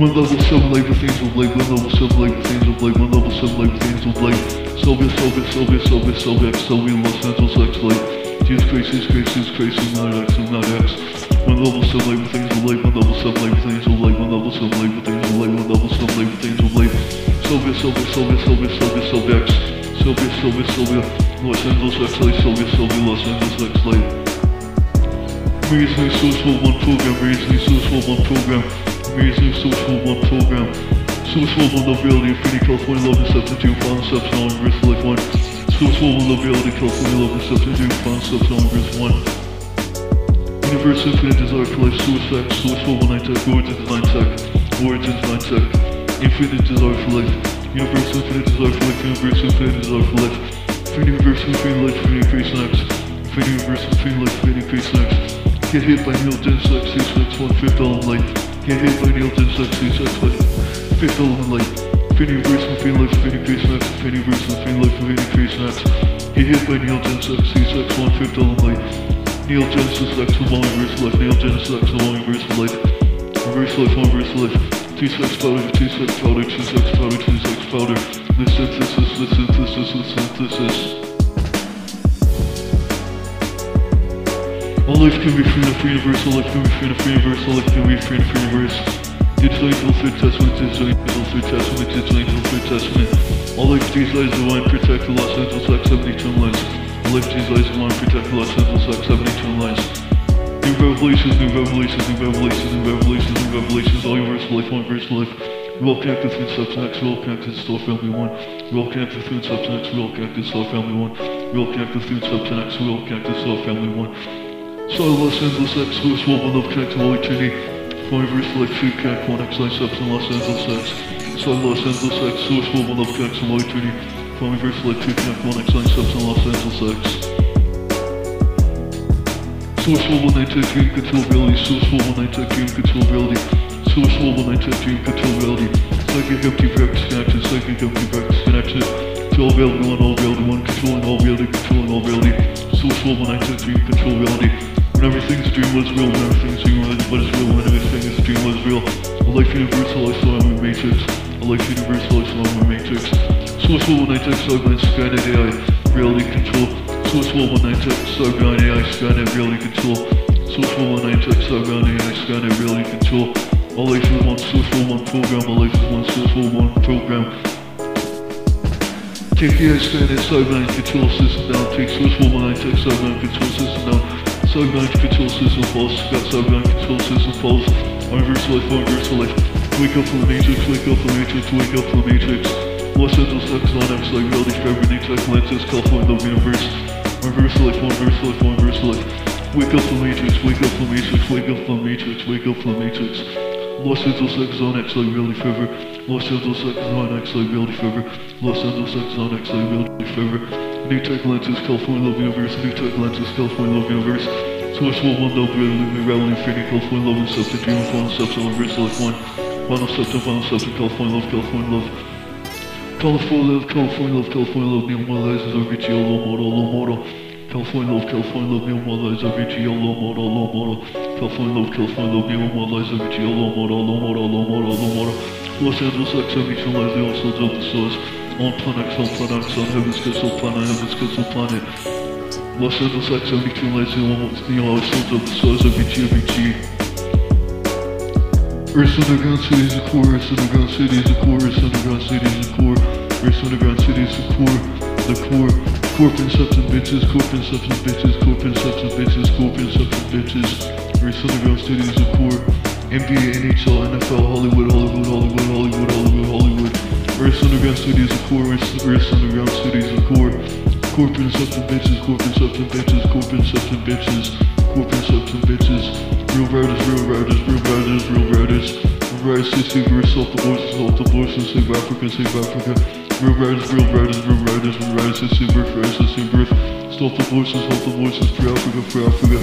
One level seven light with angel light, one level seven light with angel light, one level seven light with angel light. Sylvia, Sylvia, Sylvia, Sylvia, X, Sylvia, Los Angeles X light. Jesus Christ, Jesus Christ, Jesus Christ, is not X, is not X. One level seven light with angel light, one level seven light with angel light, one level seven light with angel light, one level seven light with angel light. Sylvia, Sylvia, Sylvia, Sylvia, Sylvia, Sylvia X. Sylvia, Sylvia, Sylvia, Los Angeles X Sylvia, Sylvia, Los Angeles X Source for One program, Source for One program. Amazing social one program. Social one love infinity, California love substitute, final steps, all universe, life one. Social one love California love and substitute, final steps, universe one. Universe infinite desire for life, source facts, source for one nine tech, origins nine tech, origins nine tech infinite desire for life, universal infinite desire for life, universal infinite desire for life, infinite universal infinite life, infinite face in X, infinite universal infinite life, infinite face in X. Get hit by Neil Dennis X, X, X, one fifth element light. Get hit by Neil Dennis X, X, X, light. Fifth element light. Infinite universal infinite life, infinite face in X, infinite universal infinite life, infinite face in Get hit by Neil Dennis X, X, X, one fifth element light. Neil Genesis X, the long universal life, Neil Genesis X, the long universal life, universal life, universal life. Two sex powder, two sex powder, two sex powder, two sex powder. The synthesis, the synthesis, the synthesis. All life can be free a free universe, all life can be free a free universe, all life can be free a free universe. Digital angel, third testament, digital angel, third testament, digital angel, third testament. All life, these lies, divine, protect the Los Angeles X, 72 lines. All life, these lies, divine, protect the Los Angeles X, 72 lines. New revelations, new revelations, new revelations, new revelations, new revelations, all universal life, one verse life. We all connected through Substance, we all connected to Star Family 1. We all connected through Substance, we all connected to Star Family 1. We all connected through Substance, we all connected to Star Family 1. So Los Angeles X, Source One, One Love, Connect to all eternity. One verse life, two connect, one X, life, substance, Los Angeles X. Sun Los Angeles X, Source World One Love Connects and Light Trinity, From Reverse Light 2 Connect 1 X 9 Steps in Los Angeles X. Source World One Night Tech Dream Control Reality, Source World One Night Tech Dream Control Reality, Source World One Night Tech Dream Control Reality, Psychic Empty Practice Connected, Psychic Empty Practice Connected, to all reality one, all reality one, controlling all reality, controlling all reality, Source World One Night Tech Dream Control Reality, when everything's dream was real, when everything's dream was what is real, when everything is dream was real. A life universal, I saw in the matrix. A life universal, I saw in the matrix. Source World 196, Cyberline, Skynet AI, reality control. Source World 196, Cyberline AI, Skynet reality control. Source World 196, Cyberline AI, Skynet reality control. All life is one, Source World 1 program, all life is one, Source World 1 program. Take the Skynet Cyberline control system down, take Source World 196, Cyberline control system down. Cyberline control system falls, got Cyberline control system falls. Universal life, universal life. Wake up from the matrix, wake up from the matrix, wake up from the matrix. Los Angeles X, on X, like reality, forever, nature, Atlantis, California, love universe. Universal life, universal life, universal life. Wake up from matrix, wake up from matrix, wake up from matrix, wake up from matrix. Los Angeles X, on X, like reality, forever. Los Angeles X, on X, like reality, forever. Los Angeles X, on X, like reality, forever. New Tech Atlantis, California, love universe. New Tech Atlantis, California, love universe. Source World One Love Reality, Reality, Infinity, California Love, Substance, Dream, Final Substance, Universal Life One, Final Substance, Final Substance, California Love, California Love. California Love, California Love, California Love, Neil Morales, RBGO, low model, low model. California Love, California Love, Neil Morales, RBGO, low model, low model. California Love, California Love, Neil Morales, RBGO, low model, low model, low model, low model. Los Angeles X, the all souls of the source. On planets, on planets, on heaven's crystal planet, heaven's crystal planet. Los Angeles X 72 lights in one with the all souls Earth's underground is the core, Earth's underground is the core, Earth's underground is the core, Earth's underground is the core, the core, corp inception bitches, corp inception bitches, corp inception bitches, corp inception bitches. Earth's underground is the core. NBA, NHL, NFL, Hollywood, Hollywood, Hollywood, Hollywood, Hollywood, Hollywood. Earth's underground is the core, Earth's underground is the core. Corp inception bitches, corp inception bitches, corp inception bitches, corp inception bitches. Real riders, real riders, real riders, real riders. Rise to save yourself, the voices, all the voices, save Africa, save Africa. Real riders, real riders, real riders, real rise to save Earth, rise to save Earth. Stop the voices, hold the voices for Africa, for Africa.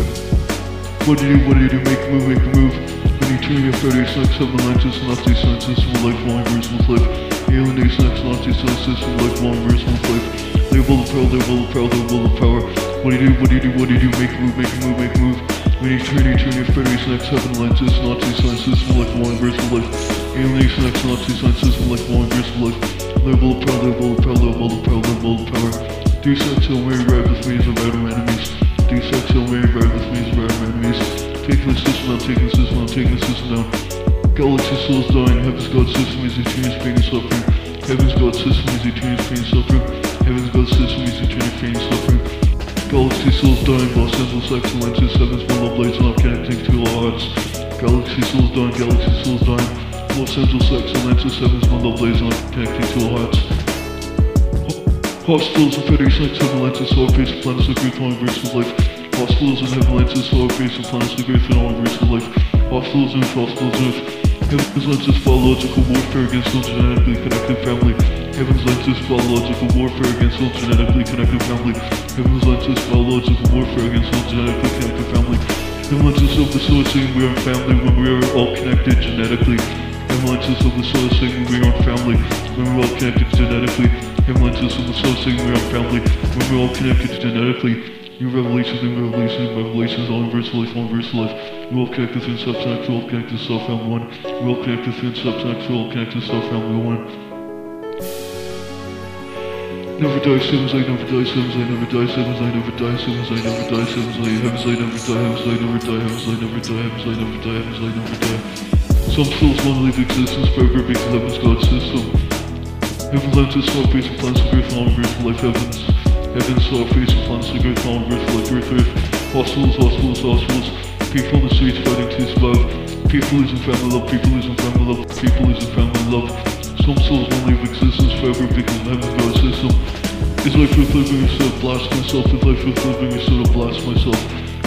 What do you do, what do you do, make a move, make a move. When you turn your fairy sex, seven lenses, Nazi science, system of lifelong version of life. Alien sex, Nazi science, system of lifelong version of life. They will the power, they will the power, they will the power. What do you do, what do you do, what do you do, make a move, make a move, make a move. You turn, you turn your fairy sex, seven lenses, Nazi science, of lifelong version of life. Alien sex, Nazi science, of lifelong version of life. Will the power, will the power, will the power, will the power. Do sex, Hail Mary, ride with me as a random enemies. Do sex, Hail Mary, ride with me as a random enemies. Taking the system down, taking the system down, taking the system down. Galaxy souls dying, heaven's God system is eternal pain and suffering. Heaven's God system is eternal pain and suffering. Heaven's God system is eternal pain and suffering. Galaxy souls dying, Los Angeles excellences, heaven's one love lights and connecting to all hearts. Galaxy souls dying, galaxy souls dying. Los Angeles excellences, heaven's one love lights and connecting to all hearts. Hospitals and Federation lenses, solar face, planets of great universe of life. Hospitals and heaven solar face, and planets of great universe of life. Hospitals and hospitals and Heaven's lenses, biological warfare against all genetically connected family. Heaven's lenses, biological warfare against all genetically connected family. Heaven's lenses, biological warfare against all genetically connected family. Heaven lenses of the solar saying we are family when we are all connected genetically. Heaven lenses of the solar saying we are family when we're all connected genetically. Heaven lenses of the solar saying we are family when we're all connected genetically. New revelations, new revelations, revelations, all universal life, all universal life. We're all connected through substance, we're all connected to self-family one. We're all connected through substance, we're all connected to self-family one. Never die, sevens, I never die, sevens, I never die, sevens, I never die, sevens, I never die, sevens, I heavens, I never die, heavens, I never die, heavens, I never die, heavens, I never die, heavens, I never die. Some souls want to leave existence forever because heaven's God's system. Heaven lends us our face and plans to earth and earth life heavens. Heaven saw face and plans to earth and earth like earth earth. Hospitals, hospitals, hospitals. People in the streets fighting to survive. People losing family love, people losing family love, people losing family love. Some souls won't existence forever because of heaven's God's system. Is life worth living instead of blast myself? Is life worth living instead of blast myself?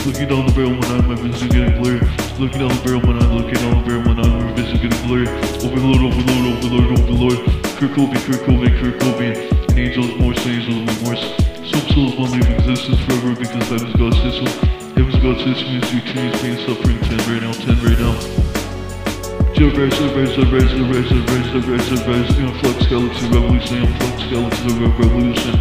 Looking down the barrel when I'm my vision getting blurry. Looking down the barrel when I'm looking down the barrel when I'm my vision getting blurry. Overload, overload, overload, overload. Kurt Cobain, Kurt Cobain, Kurt Cobain. Angels, Morse, angels, Morse. Some souls won't existence forever because heaven's God's system. Heavens God, six minutes, six minutes, pain, suffering, ten right now, ten right now. Sunrise, sunrise, raise sunrise, raise sunrise, raise neon flux, galaxy revolution, neon flux, galaxy revolution.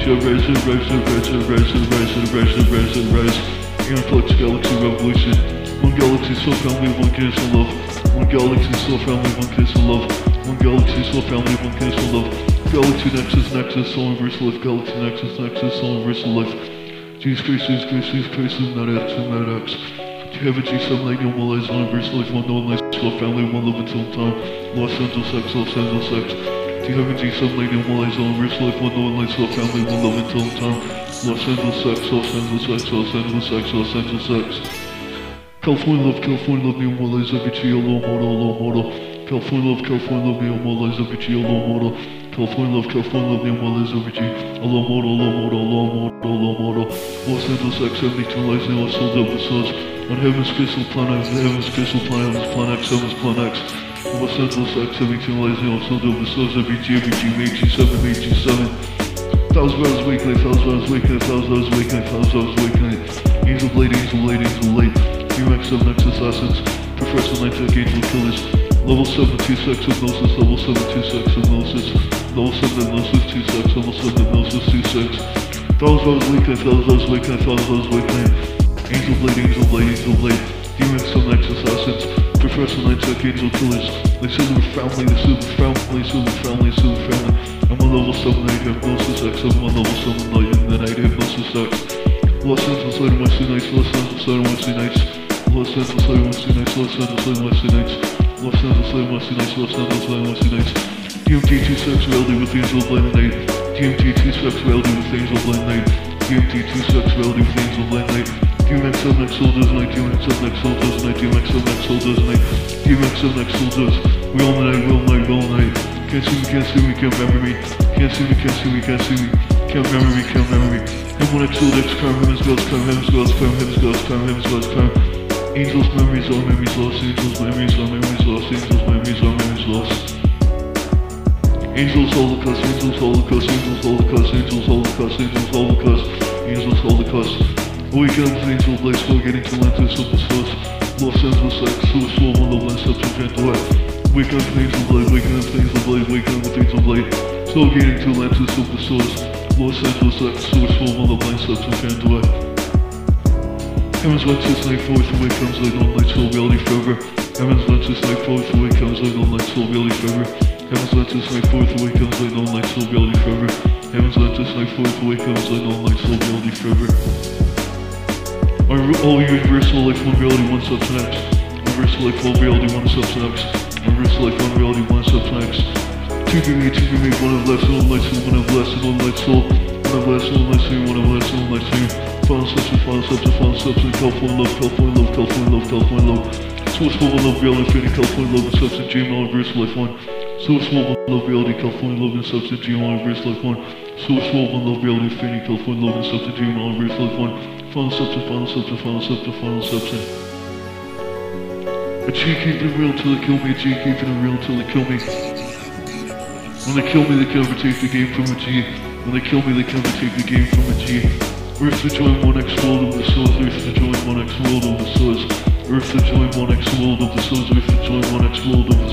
Sunrise, raise sunrise, raise sunrise, raise sunrise, raise neon flux, galaxy revolution. One galaxy, soul family, one kiss and love. One galaxy, soul family, one kiss and love. One galaxy, soul family, one kiss and love. Galaxy Nexus, Nexus, Soul Universal Life, Galaxy Nexus, Nexus, Soul Universal Life. Jesus Christ, Jesus Christ, Jesus Christ, not X, not X. Heaven G7 Light, no more life, one no one lies, slow family, one love until time. Los Angeles X, Los Angeles X. To Heaven G7 Light, no more life, one no one lies, slow family, one love until time. Los Angeles X, Los Angeles X, Los Angeles X, Los Angeles X. California love, California love, no more lies, every low model, low model. California love, California love, no more lies, every low full of truck full of them while it's over G. Allah moro, Allah moro, Allah moro, Allah moro. Los Angeles X72 lights now are sold out with us. On heaven's crystal planet, heaven's crystal planet, heaven's planet X, heaven's planet X. Los Angeles X72 lights now are sold out with us. Every G, every G, May G7, May G7. Thousand hours weekly, thousand hours weekly, thousand hours weekly, thousand hours weekly. Angel Blade, Angel Blade, Angel Blade. UX7 X Assassins. Professor Night Angel Killers. Level 726 Hypnosis, Level 726 Hypnosis no subdiagnosis 2-6, those subdiagnosis 2-6. those rows weekly, thousands rows weekly, thousands rows weekly. Angel blade, angel blade, angel blade. Demons, sun knights, assassins. Professor knights, angel killers. They serve the family, they serve the family, they serve the family, they serve the family. I'm a level 7, I hypnosis I'm a level 7, night and the night hypnosis X. Lessons inside of Wednesday nights, lessons inside of Wednesday nights. Lessons inside of Wednesday nights, lessons inside of Wednesday nights. Lessons inside of Wednesday nights, lessons inside of Wednesday nights. DMT 2 sexuality with Angel Blind Night. DMT 2 sexuality with Angel Blind Night. DMT 2 sexuality with Angel Blind Night. DMX 7 X Soul does night, DMX 7 X Soul does night, DMX 7 X Soul does night, DMX 7 X Soul does. We all night, we all night, we all night. Can't see me, can't see me, can't remember me. Can't see me, can't see me, can't see me. Can't remember me, can't remember me. M1 X crime, heaven's gods, crime, heaven's gods, crime, heaven's gods, crime, heaven's gods, crime. Angels, memories, all memories lost. Angels, memories, all memories lost. Angels, memories, all memories lost. Angel stole the cuss, angel stole the cuss, angel stole the cuss, angel stole the cuss, angel stole the cuss, angel stole the cuss. Wake up, angel blaze, still getting to land to simple first. Los Angeles sex, so slow on the lens, up to gentle act. Wake up, angel blade, wake up, angel blade, wake up, angel blade. Still getting to land to simple source. Los Angeles sex, so slow on the lens, up to gentle act. Heaven's lights righteous night falls away, comes like all night, so reality forever. Heaven's lights righteous night falls away, comes like all night, so reality forever. Heaven's Lexus, night forth, away comes like all night, soul, reality forever. Heaven's Lexus, night forth, away comes like all night, soul, reality forever. Our, all universal life, one reality, one substance. Universal life, all reality, one substance. Universal life, one reality, one substance. Two be me, two be me, one of less, one light soul, one of less, one light soul. One of less, one light soul, one of less, one light soul. Final substance, final substance, final substance, California love, California love, California love, California love. Source full of love, reality, infinity, California love, substance, Gmail, universal life, one. Source full of love, reality, California love, and substance, Gmail, universal life, one. Source full of love, reality, infinity, California love, and substance, Gmail, universal life, one. Final substance, final substance, final substance, final substance. A G keeping it real till they kill me, a G keeping it real till they kill me. When they kill me, they can never take the game from a G. When they kill me, they can never take the game from a G. Earth to join one X world of the souls, Earth to join one X world of the souls. Earth to join one X world of the souls, Earth to join one X world of the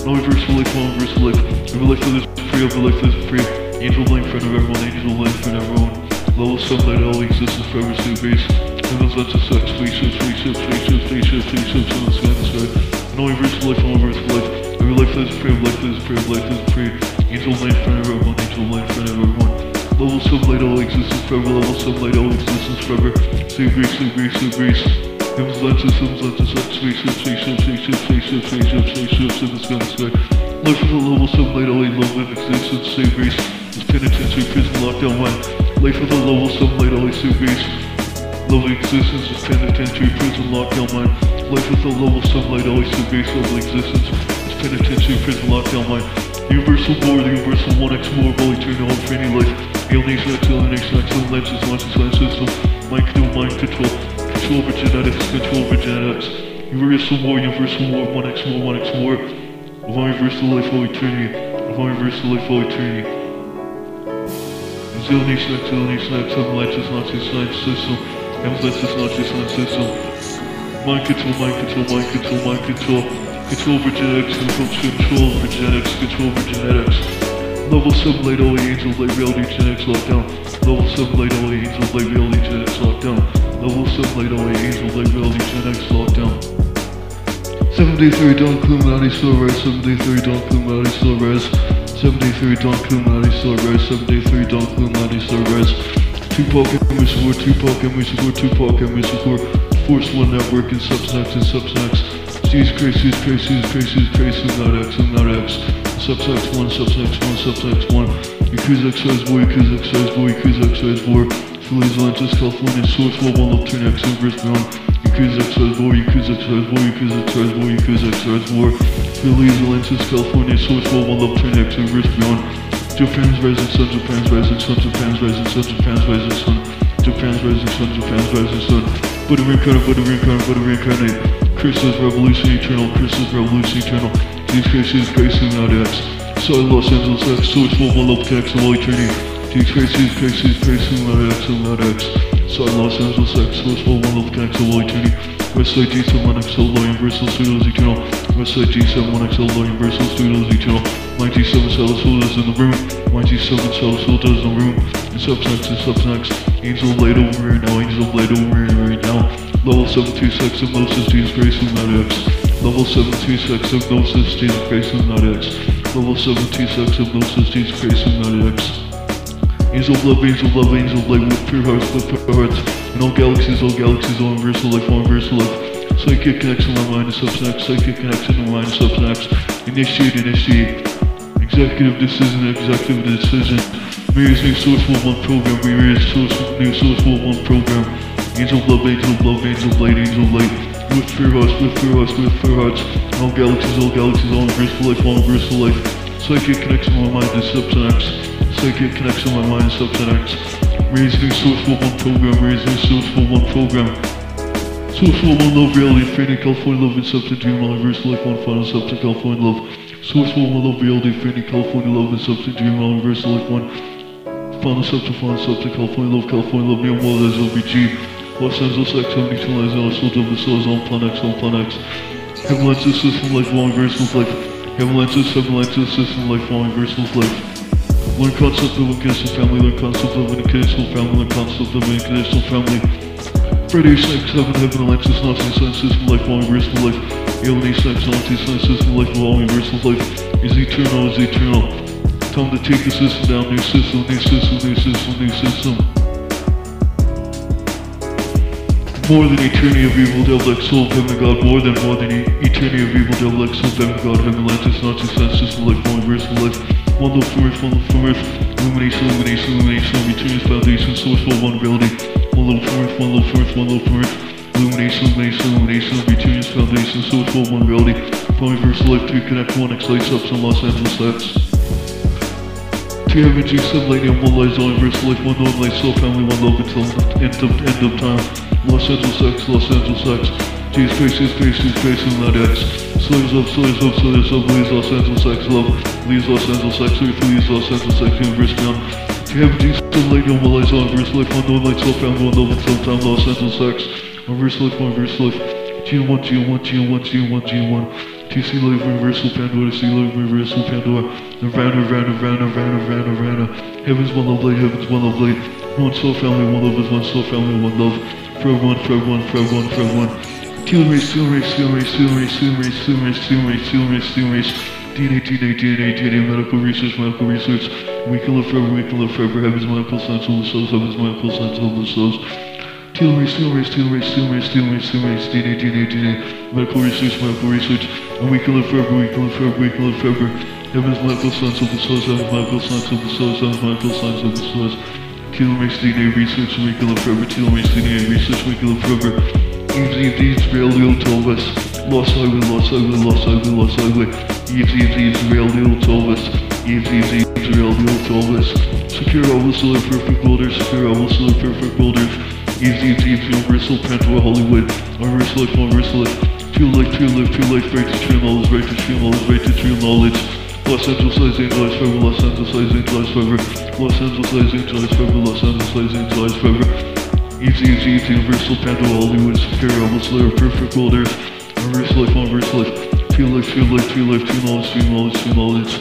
No universal life, no universal life. Every life that is free, every life that is free. Angel blank friend of everyone, angel blank friend of everyone. Level sunlight, all existence forever, base. Heavens, sex, spaceships, spaceships, spaceships, spaceships, spaceships, in the sky, in the sky. No universal life, no universal life. Every life that free, every life that free, every life that free. Angel blank friend of everyone, angel blank friend of everyone. Level sunlight, all existence forever, level all existence forever. Save grace, save grace, save grace. Life is a level 7 light LA low limit existence same race is penitentiary prison lockdown line. Life is a level 7 light LA save race. Level existence is penitentiary prison lockdown line. Life is a level 7 light LA save race level existence is penitentiary prison lockdown line. Universal war, the universal 1x war all eternal home for any life. Alienation, exalienation, excellent lenses, lenses, lenses, mind control, mind control. Control over genetics, control over genetics. Universal war, universal war, 1x war, 1x war. Divine universal life, all eternity. Divine universal life, all eternity. Zilni snack, zilni snack, seven Atlantis, Nazi science system. Atlantis, Nazi science system. Mind control, mind control, mind control, mind control. Control over genetics, control over genetics, control over genetics. Level 7 late OA angel, late reality genetics lockdown. Level 7 late OA angel, late reality genetics lockdown. Level 7 Light OA Angel Black Valley Gen X Lockdown. 7 day 3 Don Killuminati still 73, 7 day 3 Don Killuminati still res, 7 day 3 Don Killuminati still res, 7 day 3 Don Killuminati still res. Tupac and we support, Tupac and we support, Tupac and we support. Force One Network and Subsnacks and Subsnacks. C's crazy, C's crazy, C's crazy, C's crazy, I'm not X, I'm not X. Subsnacks 1, Subsnacks 1, Subsnacks 1. Yakuza X size boy, Yakuza X size boy, Yakuza X size boy. Phillies, Atlantis, California, Source, One, Love, Turn X, Inverse, Beyond. Yakuza XI's boy, Yakuza XI's boy, Yakuza XI's boy, Yakuza XI's boy. Phillies, Atlantis, California, Source, One, Love, Turn X, Inverse, Beyond. Japan's rising sun, Japan's rising sun, Japan's rising sun, Japan's rising sun, Japan's rising sun, Japan's rising sun. Buddha reincarnate, Buddha reincarnate, Buddha reincarnate. Christmas Revolution Eternal, Christmas Revolution Eternal. Jesus Christ, Jesus Christ, not X. Sorry, Los Angeles X, Source, One, Love, X, of all eternity. Decreases, faces, facing my X and that X. Side Los Angeles X, West Bowl, one left connects LY tuning. Westside G71X, LY Universal Studios Eternal. Westside G71X, LY Universal Studios Eternal. My G7 South Soul is in the room. My 7 South Soul is in the room. It's up next, it's up next. Angel Blade over here now, Angel Blade over here right now. Level 726 Hypnosis, Disgracing that X. Level 726 Hypnosis, Deep Grace and Not X. Level 726 Hypnosis, Deep Grace and Not X. Angel of love, angel of love, angel of light with pure hearts, with pure hearts. In all galaxies, all galaxies, all universal life, all universal life. Psychic connection, my mind is subsnax. Psychic connection, my mind is subsnax. Initiate, initiate. Executive decision, executive decision. Mary's new Source for One program, Mary's source, new Source One program. Angel of love, angel of love, angel of light, angel of light. With pure hearts, with pure hearts, with pure hearts. All galaxies, all galaxies, all universal life, all universal life. Psychic connection, my mind is subsnax. Psychic connection, my mind is subsnax. Raise new Source One program, raise new Source One program. Source for One love, reality, infinity, California love, and substance, dream, all universal life, one final substance, California love. Source for One love, reality, infinity, California love, and substance, dream, all universal life, one final substance, final substance, California love, California love, near world as LBG. Los Angeles X, 72 Los Angeles, Soul of the Souls, on Plan X, on Plan X. Heaven Lenses System, Life, Long Universal Life. Heaven Lenses, Heaven Lenses System, Life, Long Universal Life. Learn concept of unconditional family, learn concept of unconditional family, learn concept of unconditional family. Friday Sex, Heaven, Heaven, Alexis, Nazi, Science System, Life, Long Universal Life. Alien Sex, Nazi, Science System, Life, Long Universal Life. Is eternal, is eternal. Time to take the system down, new system, new system, new system, new system. More than eternity of evil, devil, like soul heaven, God. More than, more than eternity of evil, devil, like soul heaven, God. Heaven, Atlantis, Nazi, System, Life, Long Universal Life. One love for earth, one love for earth. Illumination, illumination, illumination, eternity, foundation, source, full, one reality. One love for earth, one love for earth, one love for earth. Illumination, illumination, illumination, eternity, foundation, source, reality. One universal life, three connect, one X, lights up, some Los Angeles lights. TMG, Subladium, one life, all universal life, one known life, soul, family, one love until end of, end of time. Los Angeles X, Los Angeles X. Jesus Christ, Jesus Christ, Jesus Christ, and that X. Slaves of, slaves of, slaves of, leaves Los Angeles X, love. Leaves Los Angeles X, earth, leaves Los Angeles X, universe beyond. TMG, Subladium, one life, all universal life, one known life, soul, family, one love until time. Los Angeles X. Universal life, one universal life. G1, G1, G1, G1, G1. TC Live Universal Pandora, C Live Universal Pandora, Nirvana, Nirvana, Nirvana, Nirvana, Nirvana, Nirvana, Heaven's one love light, Heaven's one love light, one soul family, one love is one soul family, one love, for everyone, for everyone, for everyone, for everyone. Teal race, teal race, teal race, teal race, teal race, teal race, teal race, teal race, teal race, DNA, DNA, DNA, DNA, medical research, medical research, we can live forever, we can live forever, Heaven's medical science of the souls, Heaven's medical science of the souls. Teal race, teal race, teal race, DNA, DNA, DNA, medical research, medical research, and we can live forever, we can live forever, we can live forever. Heaven's medical science of the souls, Heaven's medical science of the souls, Heaven's medical science of the souls. Race, DNA research, we can live forever. Teal race, DNA research, we can live forever. Easy easy, real little Thomas. Lost over, lost over, lost over, lost over. Easy easy, real little Thomas. Easy easy, real little Thomas. Secure all the perfect orders. Secure all the perfect orders. Easy these universal Pentwell Hollywood. Universal life, universal life. True life, true life, true life. Right to true knowledge, right to true knowledge, right to true knowledge. Los Angeles Lies Ain't Lies Forever, Los Angeles Lies Ain't Lies Forever, Los Angeles Lies Ain't Lies Forever, Los Angeles Lies Ain't Lies Forever. Easy, easy, easy, universal, Panther, Hollywood, superior, almost there, perfect world earth. Universal life, universal life. True life, true life, true life, true knowledge, true knowledge, true knowledge.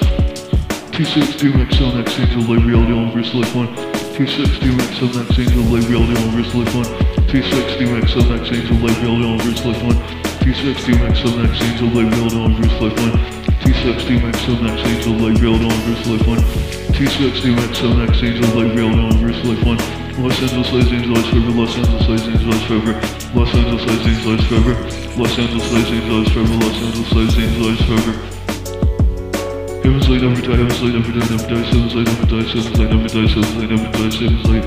T6 Max on X Angel Light Reality on Verse Life 1. T6 Max on X Angel Light Reality on Verse Life 1. T6 Max on X Angel Light Reality on Verse Life 1. T6 Max on X Angel Light Reality on Verse Life 1. T6 Max on X Angel Light Reality on Verse Life 1. T6 Max on X Angel Light Reality on Verse Life 1. Los Angeles Lights Angels Forever, Los Angeles Lights Angels Forever, Los Angeles Lights Angels Forever, Los Angeles Lights Angels Forever, Los Angeles Lights Angels Forever. Heaven's light never die, heaven's light never die, never die, heaven's light never die, heaven's light never dies, heaven's light never dies, heaven's light.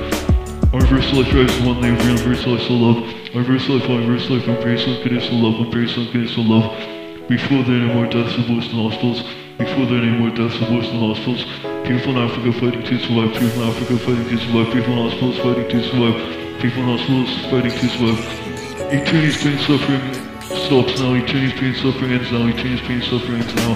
Our verse life rise one name, real verse life so love. Our verse life, our verse life, embrace unconditional love, embrace unconditional love. Before there any more deaths and voice nostrils, before there any more deaths and voice nostrils, people in Africa fighting to survive, people in Africa fighting to survive, people in hospitals fighting to survive, people in hospitals fighting to survive. Eternity's pain suffering. Stops now, eternity's pain suffering. Ends now, eternity's pain suffering. Ends now.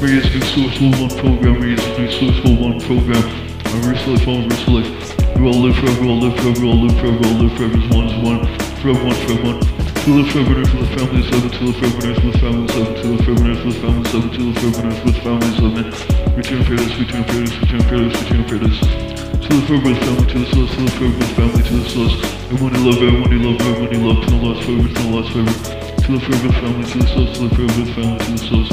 Raise new sourceful one program, raise new sourceful one program. Our verse life, our verse life. We all live forever, all live forever, all live forever, all live forever, as one is one, forever one, forever one. Live forever with families living, to live forever with families living, to live forever with families living, to live forever with families of living. Return paradise, return paradise, return paradise, return. To live forever family, to the source, live forever family, to the source. Everyone you love, everyone you love, everyone you love, to the lost forever, to the lost forever. Live forever family, to the source, live forever family, to the source.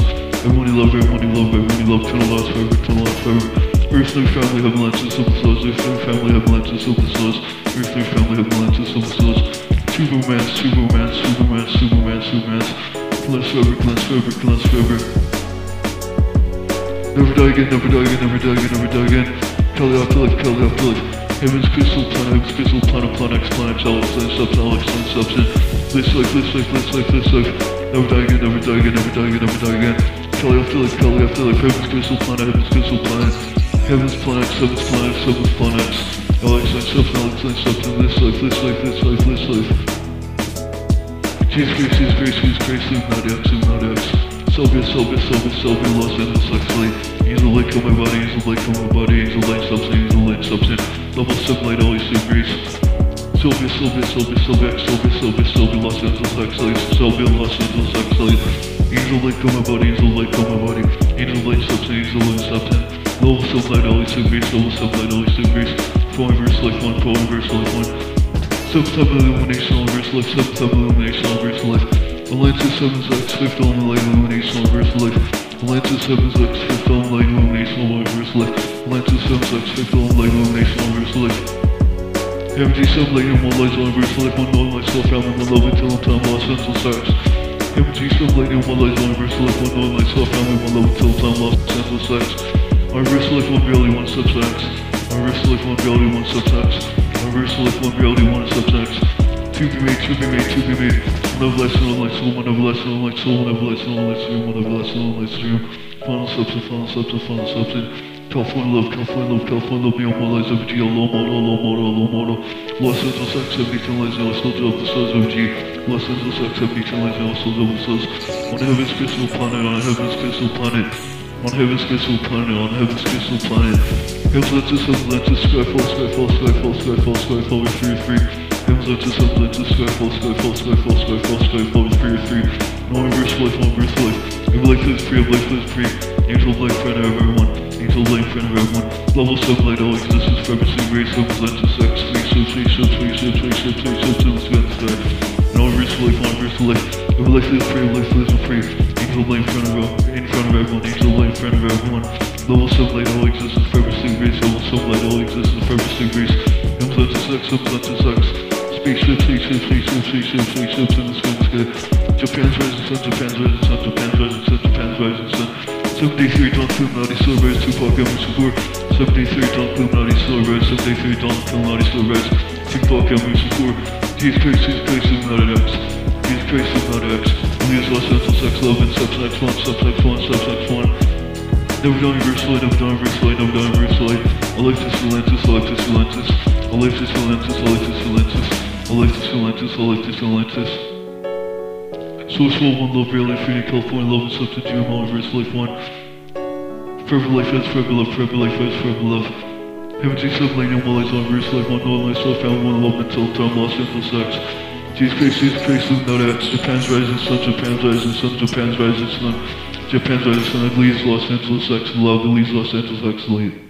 Everyone you love, everyone you love, everyone you love, to the lost forever, to the lost forever. Earth, new family, heaven, lenses, silver souls. Earth, new family, heaven, lenses, silver souls. Earth, new family, heaven, lenses, silver souls. Romance, true romance, true romance. Cleanse forever, cleanse forever, cleanse forever. Never die again, never die again, never die again, never die again. Kelly afterlife, Kelly afterlife. Heaven's crystal planet, heaven's crystal planet, planet planet Alex, planet substance, Alex, planet substance. This life, this life, this life, this life. Never die again, never die again, never die again, never die again. Kelly afterlife, Kelly afterlife. Heaven's crystal planet, heaven's crystal planet. Heaven's planet, seventh planet, seventh planet. Alex, planet substance, Alex, planet substance. This life, this life, this life, this life. Jesus Christ, Jesus Christ, Jesus Christ, X, Illuminati X. Sylvia, Sylvia, Sylvia, Sylvia, Los Angeles. Angel light come my body, light come my body, substance, angel light substance. Level 7 light, two grace. Sylvia, Sylvia, Sylvia, Sylvia, Sylvia, Sylvia, Sylvia, Los Angeles, Huxley. Sylvia, Los Angeles. Angel light come my body, angel light come my body, light substance, angel light substance. Level 7 light, always grace, level 7 light, always grace. Four verse life one, four verse life one. Seventh time illumination on verse life, seventh time illumination on verse life. Atlantis seventh X, fifth on the light illumination on verse life. Atlantis seventh X, fifth on light illumination on verse life. Atlantis seventh X, fifth on light illumination on verse life. MG seven light and one light on verse life, one knowing myself, family, my love until I'm time, Los Angeles X. MG seven light and one light on verse life, one knowing myself, family, my love until time, Los Angeles X. Our verse life, one reality, one substance. Our verse life, one reality, one substance. Our verse life, one reality, one substance. To be made, to be made, to be made. One everlasting, one light soul, one everlasting, one light soul, one everlasting, one light stream, one everlasting, one light stream. Final substance, final substance, final substance. California love, California love, California love, Neon One Lights of G, low model, low model, low model. Los Angeles X, 72 lights, now still of the stars of G. Los Angeles X, 72 lights, now still of the stars. On heaven's crystal planet, on heaven's crystal planet. On heaven's crystal planet, on heaven's crystal planet. Heaven's Atlantis, heaven's Atlantis, Skyfall, Skyfall, Skyfall, Skyfall, Skyfall, we're free, free. Heaven's Atlantis, heaven's Atlantis, Skyfall, Skyfall, Skyfall, Skyfall, Skyfall, we're free, free. No reverse life, no reverse life. Every life is free, life is free. Angel light, friend of everyone. Angel light, friend of everyone. Level 7 light, all existence, purpose, and grace, heaven's Atlantis, X, three three ships, three ships, three ships, in the sky, in the sky. No reverse life, no reverse life. Every life is free, life is free. Angel light, in front of in front everyone. Angel light, in front of everyone. Level sub light all exists, purpose and grace. Level sub all existence, purpose in grace. Implants and sex, implants and sex. Spaceship, spaceship, spaceship, spaceship, spaceship, in the sky, the sky. Japan's rising sun, Japan's rising sun, Japan's rising sun, Japan's rising sun. 73 Don Killuminati celebrates Tupac Emerson Support. 73 Don Killuminati celebrates. 73 Don Killuminati celebrates. Tupac Emerson Support. Jesus Christ, Jesus Christ, Illuminati X. Jesus Christ, Illuminati X. We use Los Angeles X, Love, and Subsex 1, Subsex 1, Subsex 1. No were dying versatile, I'm dying versatile, I'm versatile. Alexis Valentis, Alexis Valentis, Alexis Valentis, Alexis Valentis, Alexis Valentis, Alexis Valentis. Source One Love, Real Life, Freedom, California, Love and Substance, Your Mom, Verse Life One. Forever Life is Forever Love, Forever Life is Forever Love. Heaven takes up lane and one lies on verse life, one knowing myself, found one love until time lost simple sex. Jesus Christ, Jesus Christ, Luke, no that. Japan's rising sun, Japan's rising sun, Japan's rising sun. Japan's sun, it leads Los Angeles X love, it leads Los Angeles X late.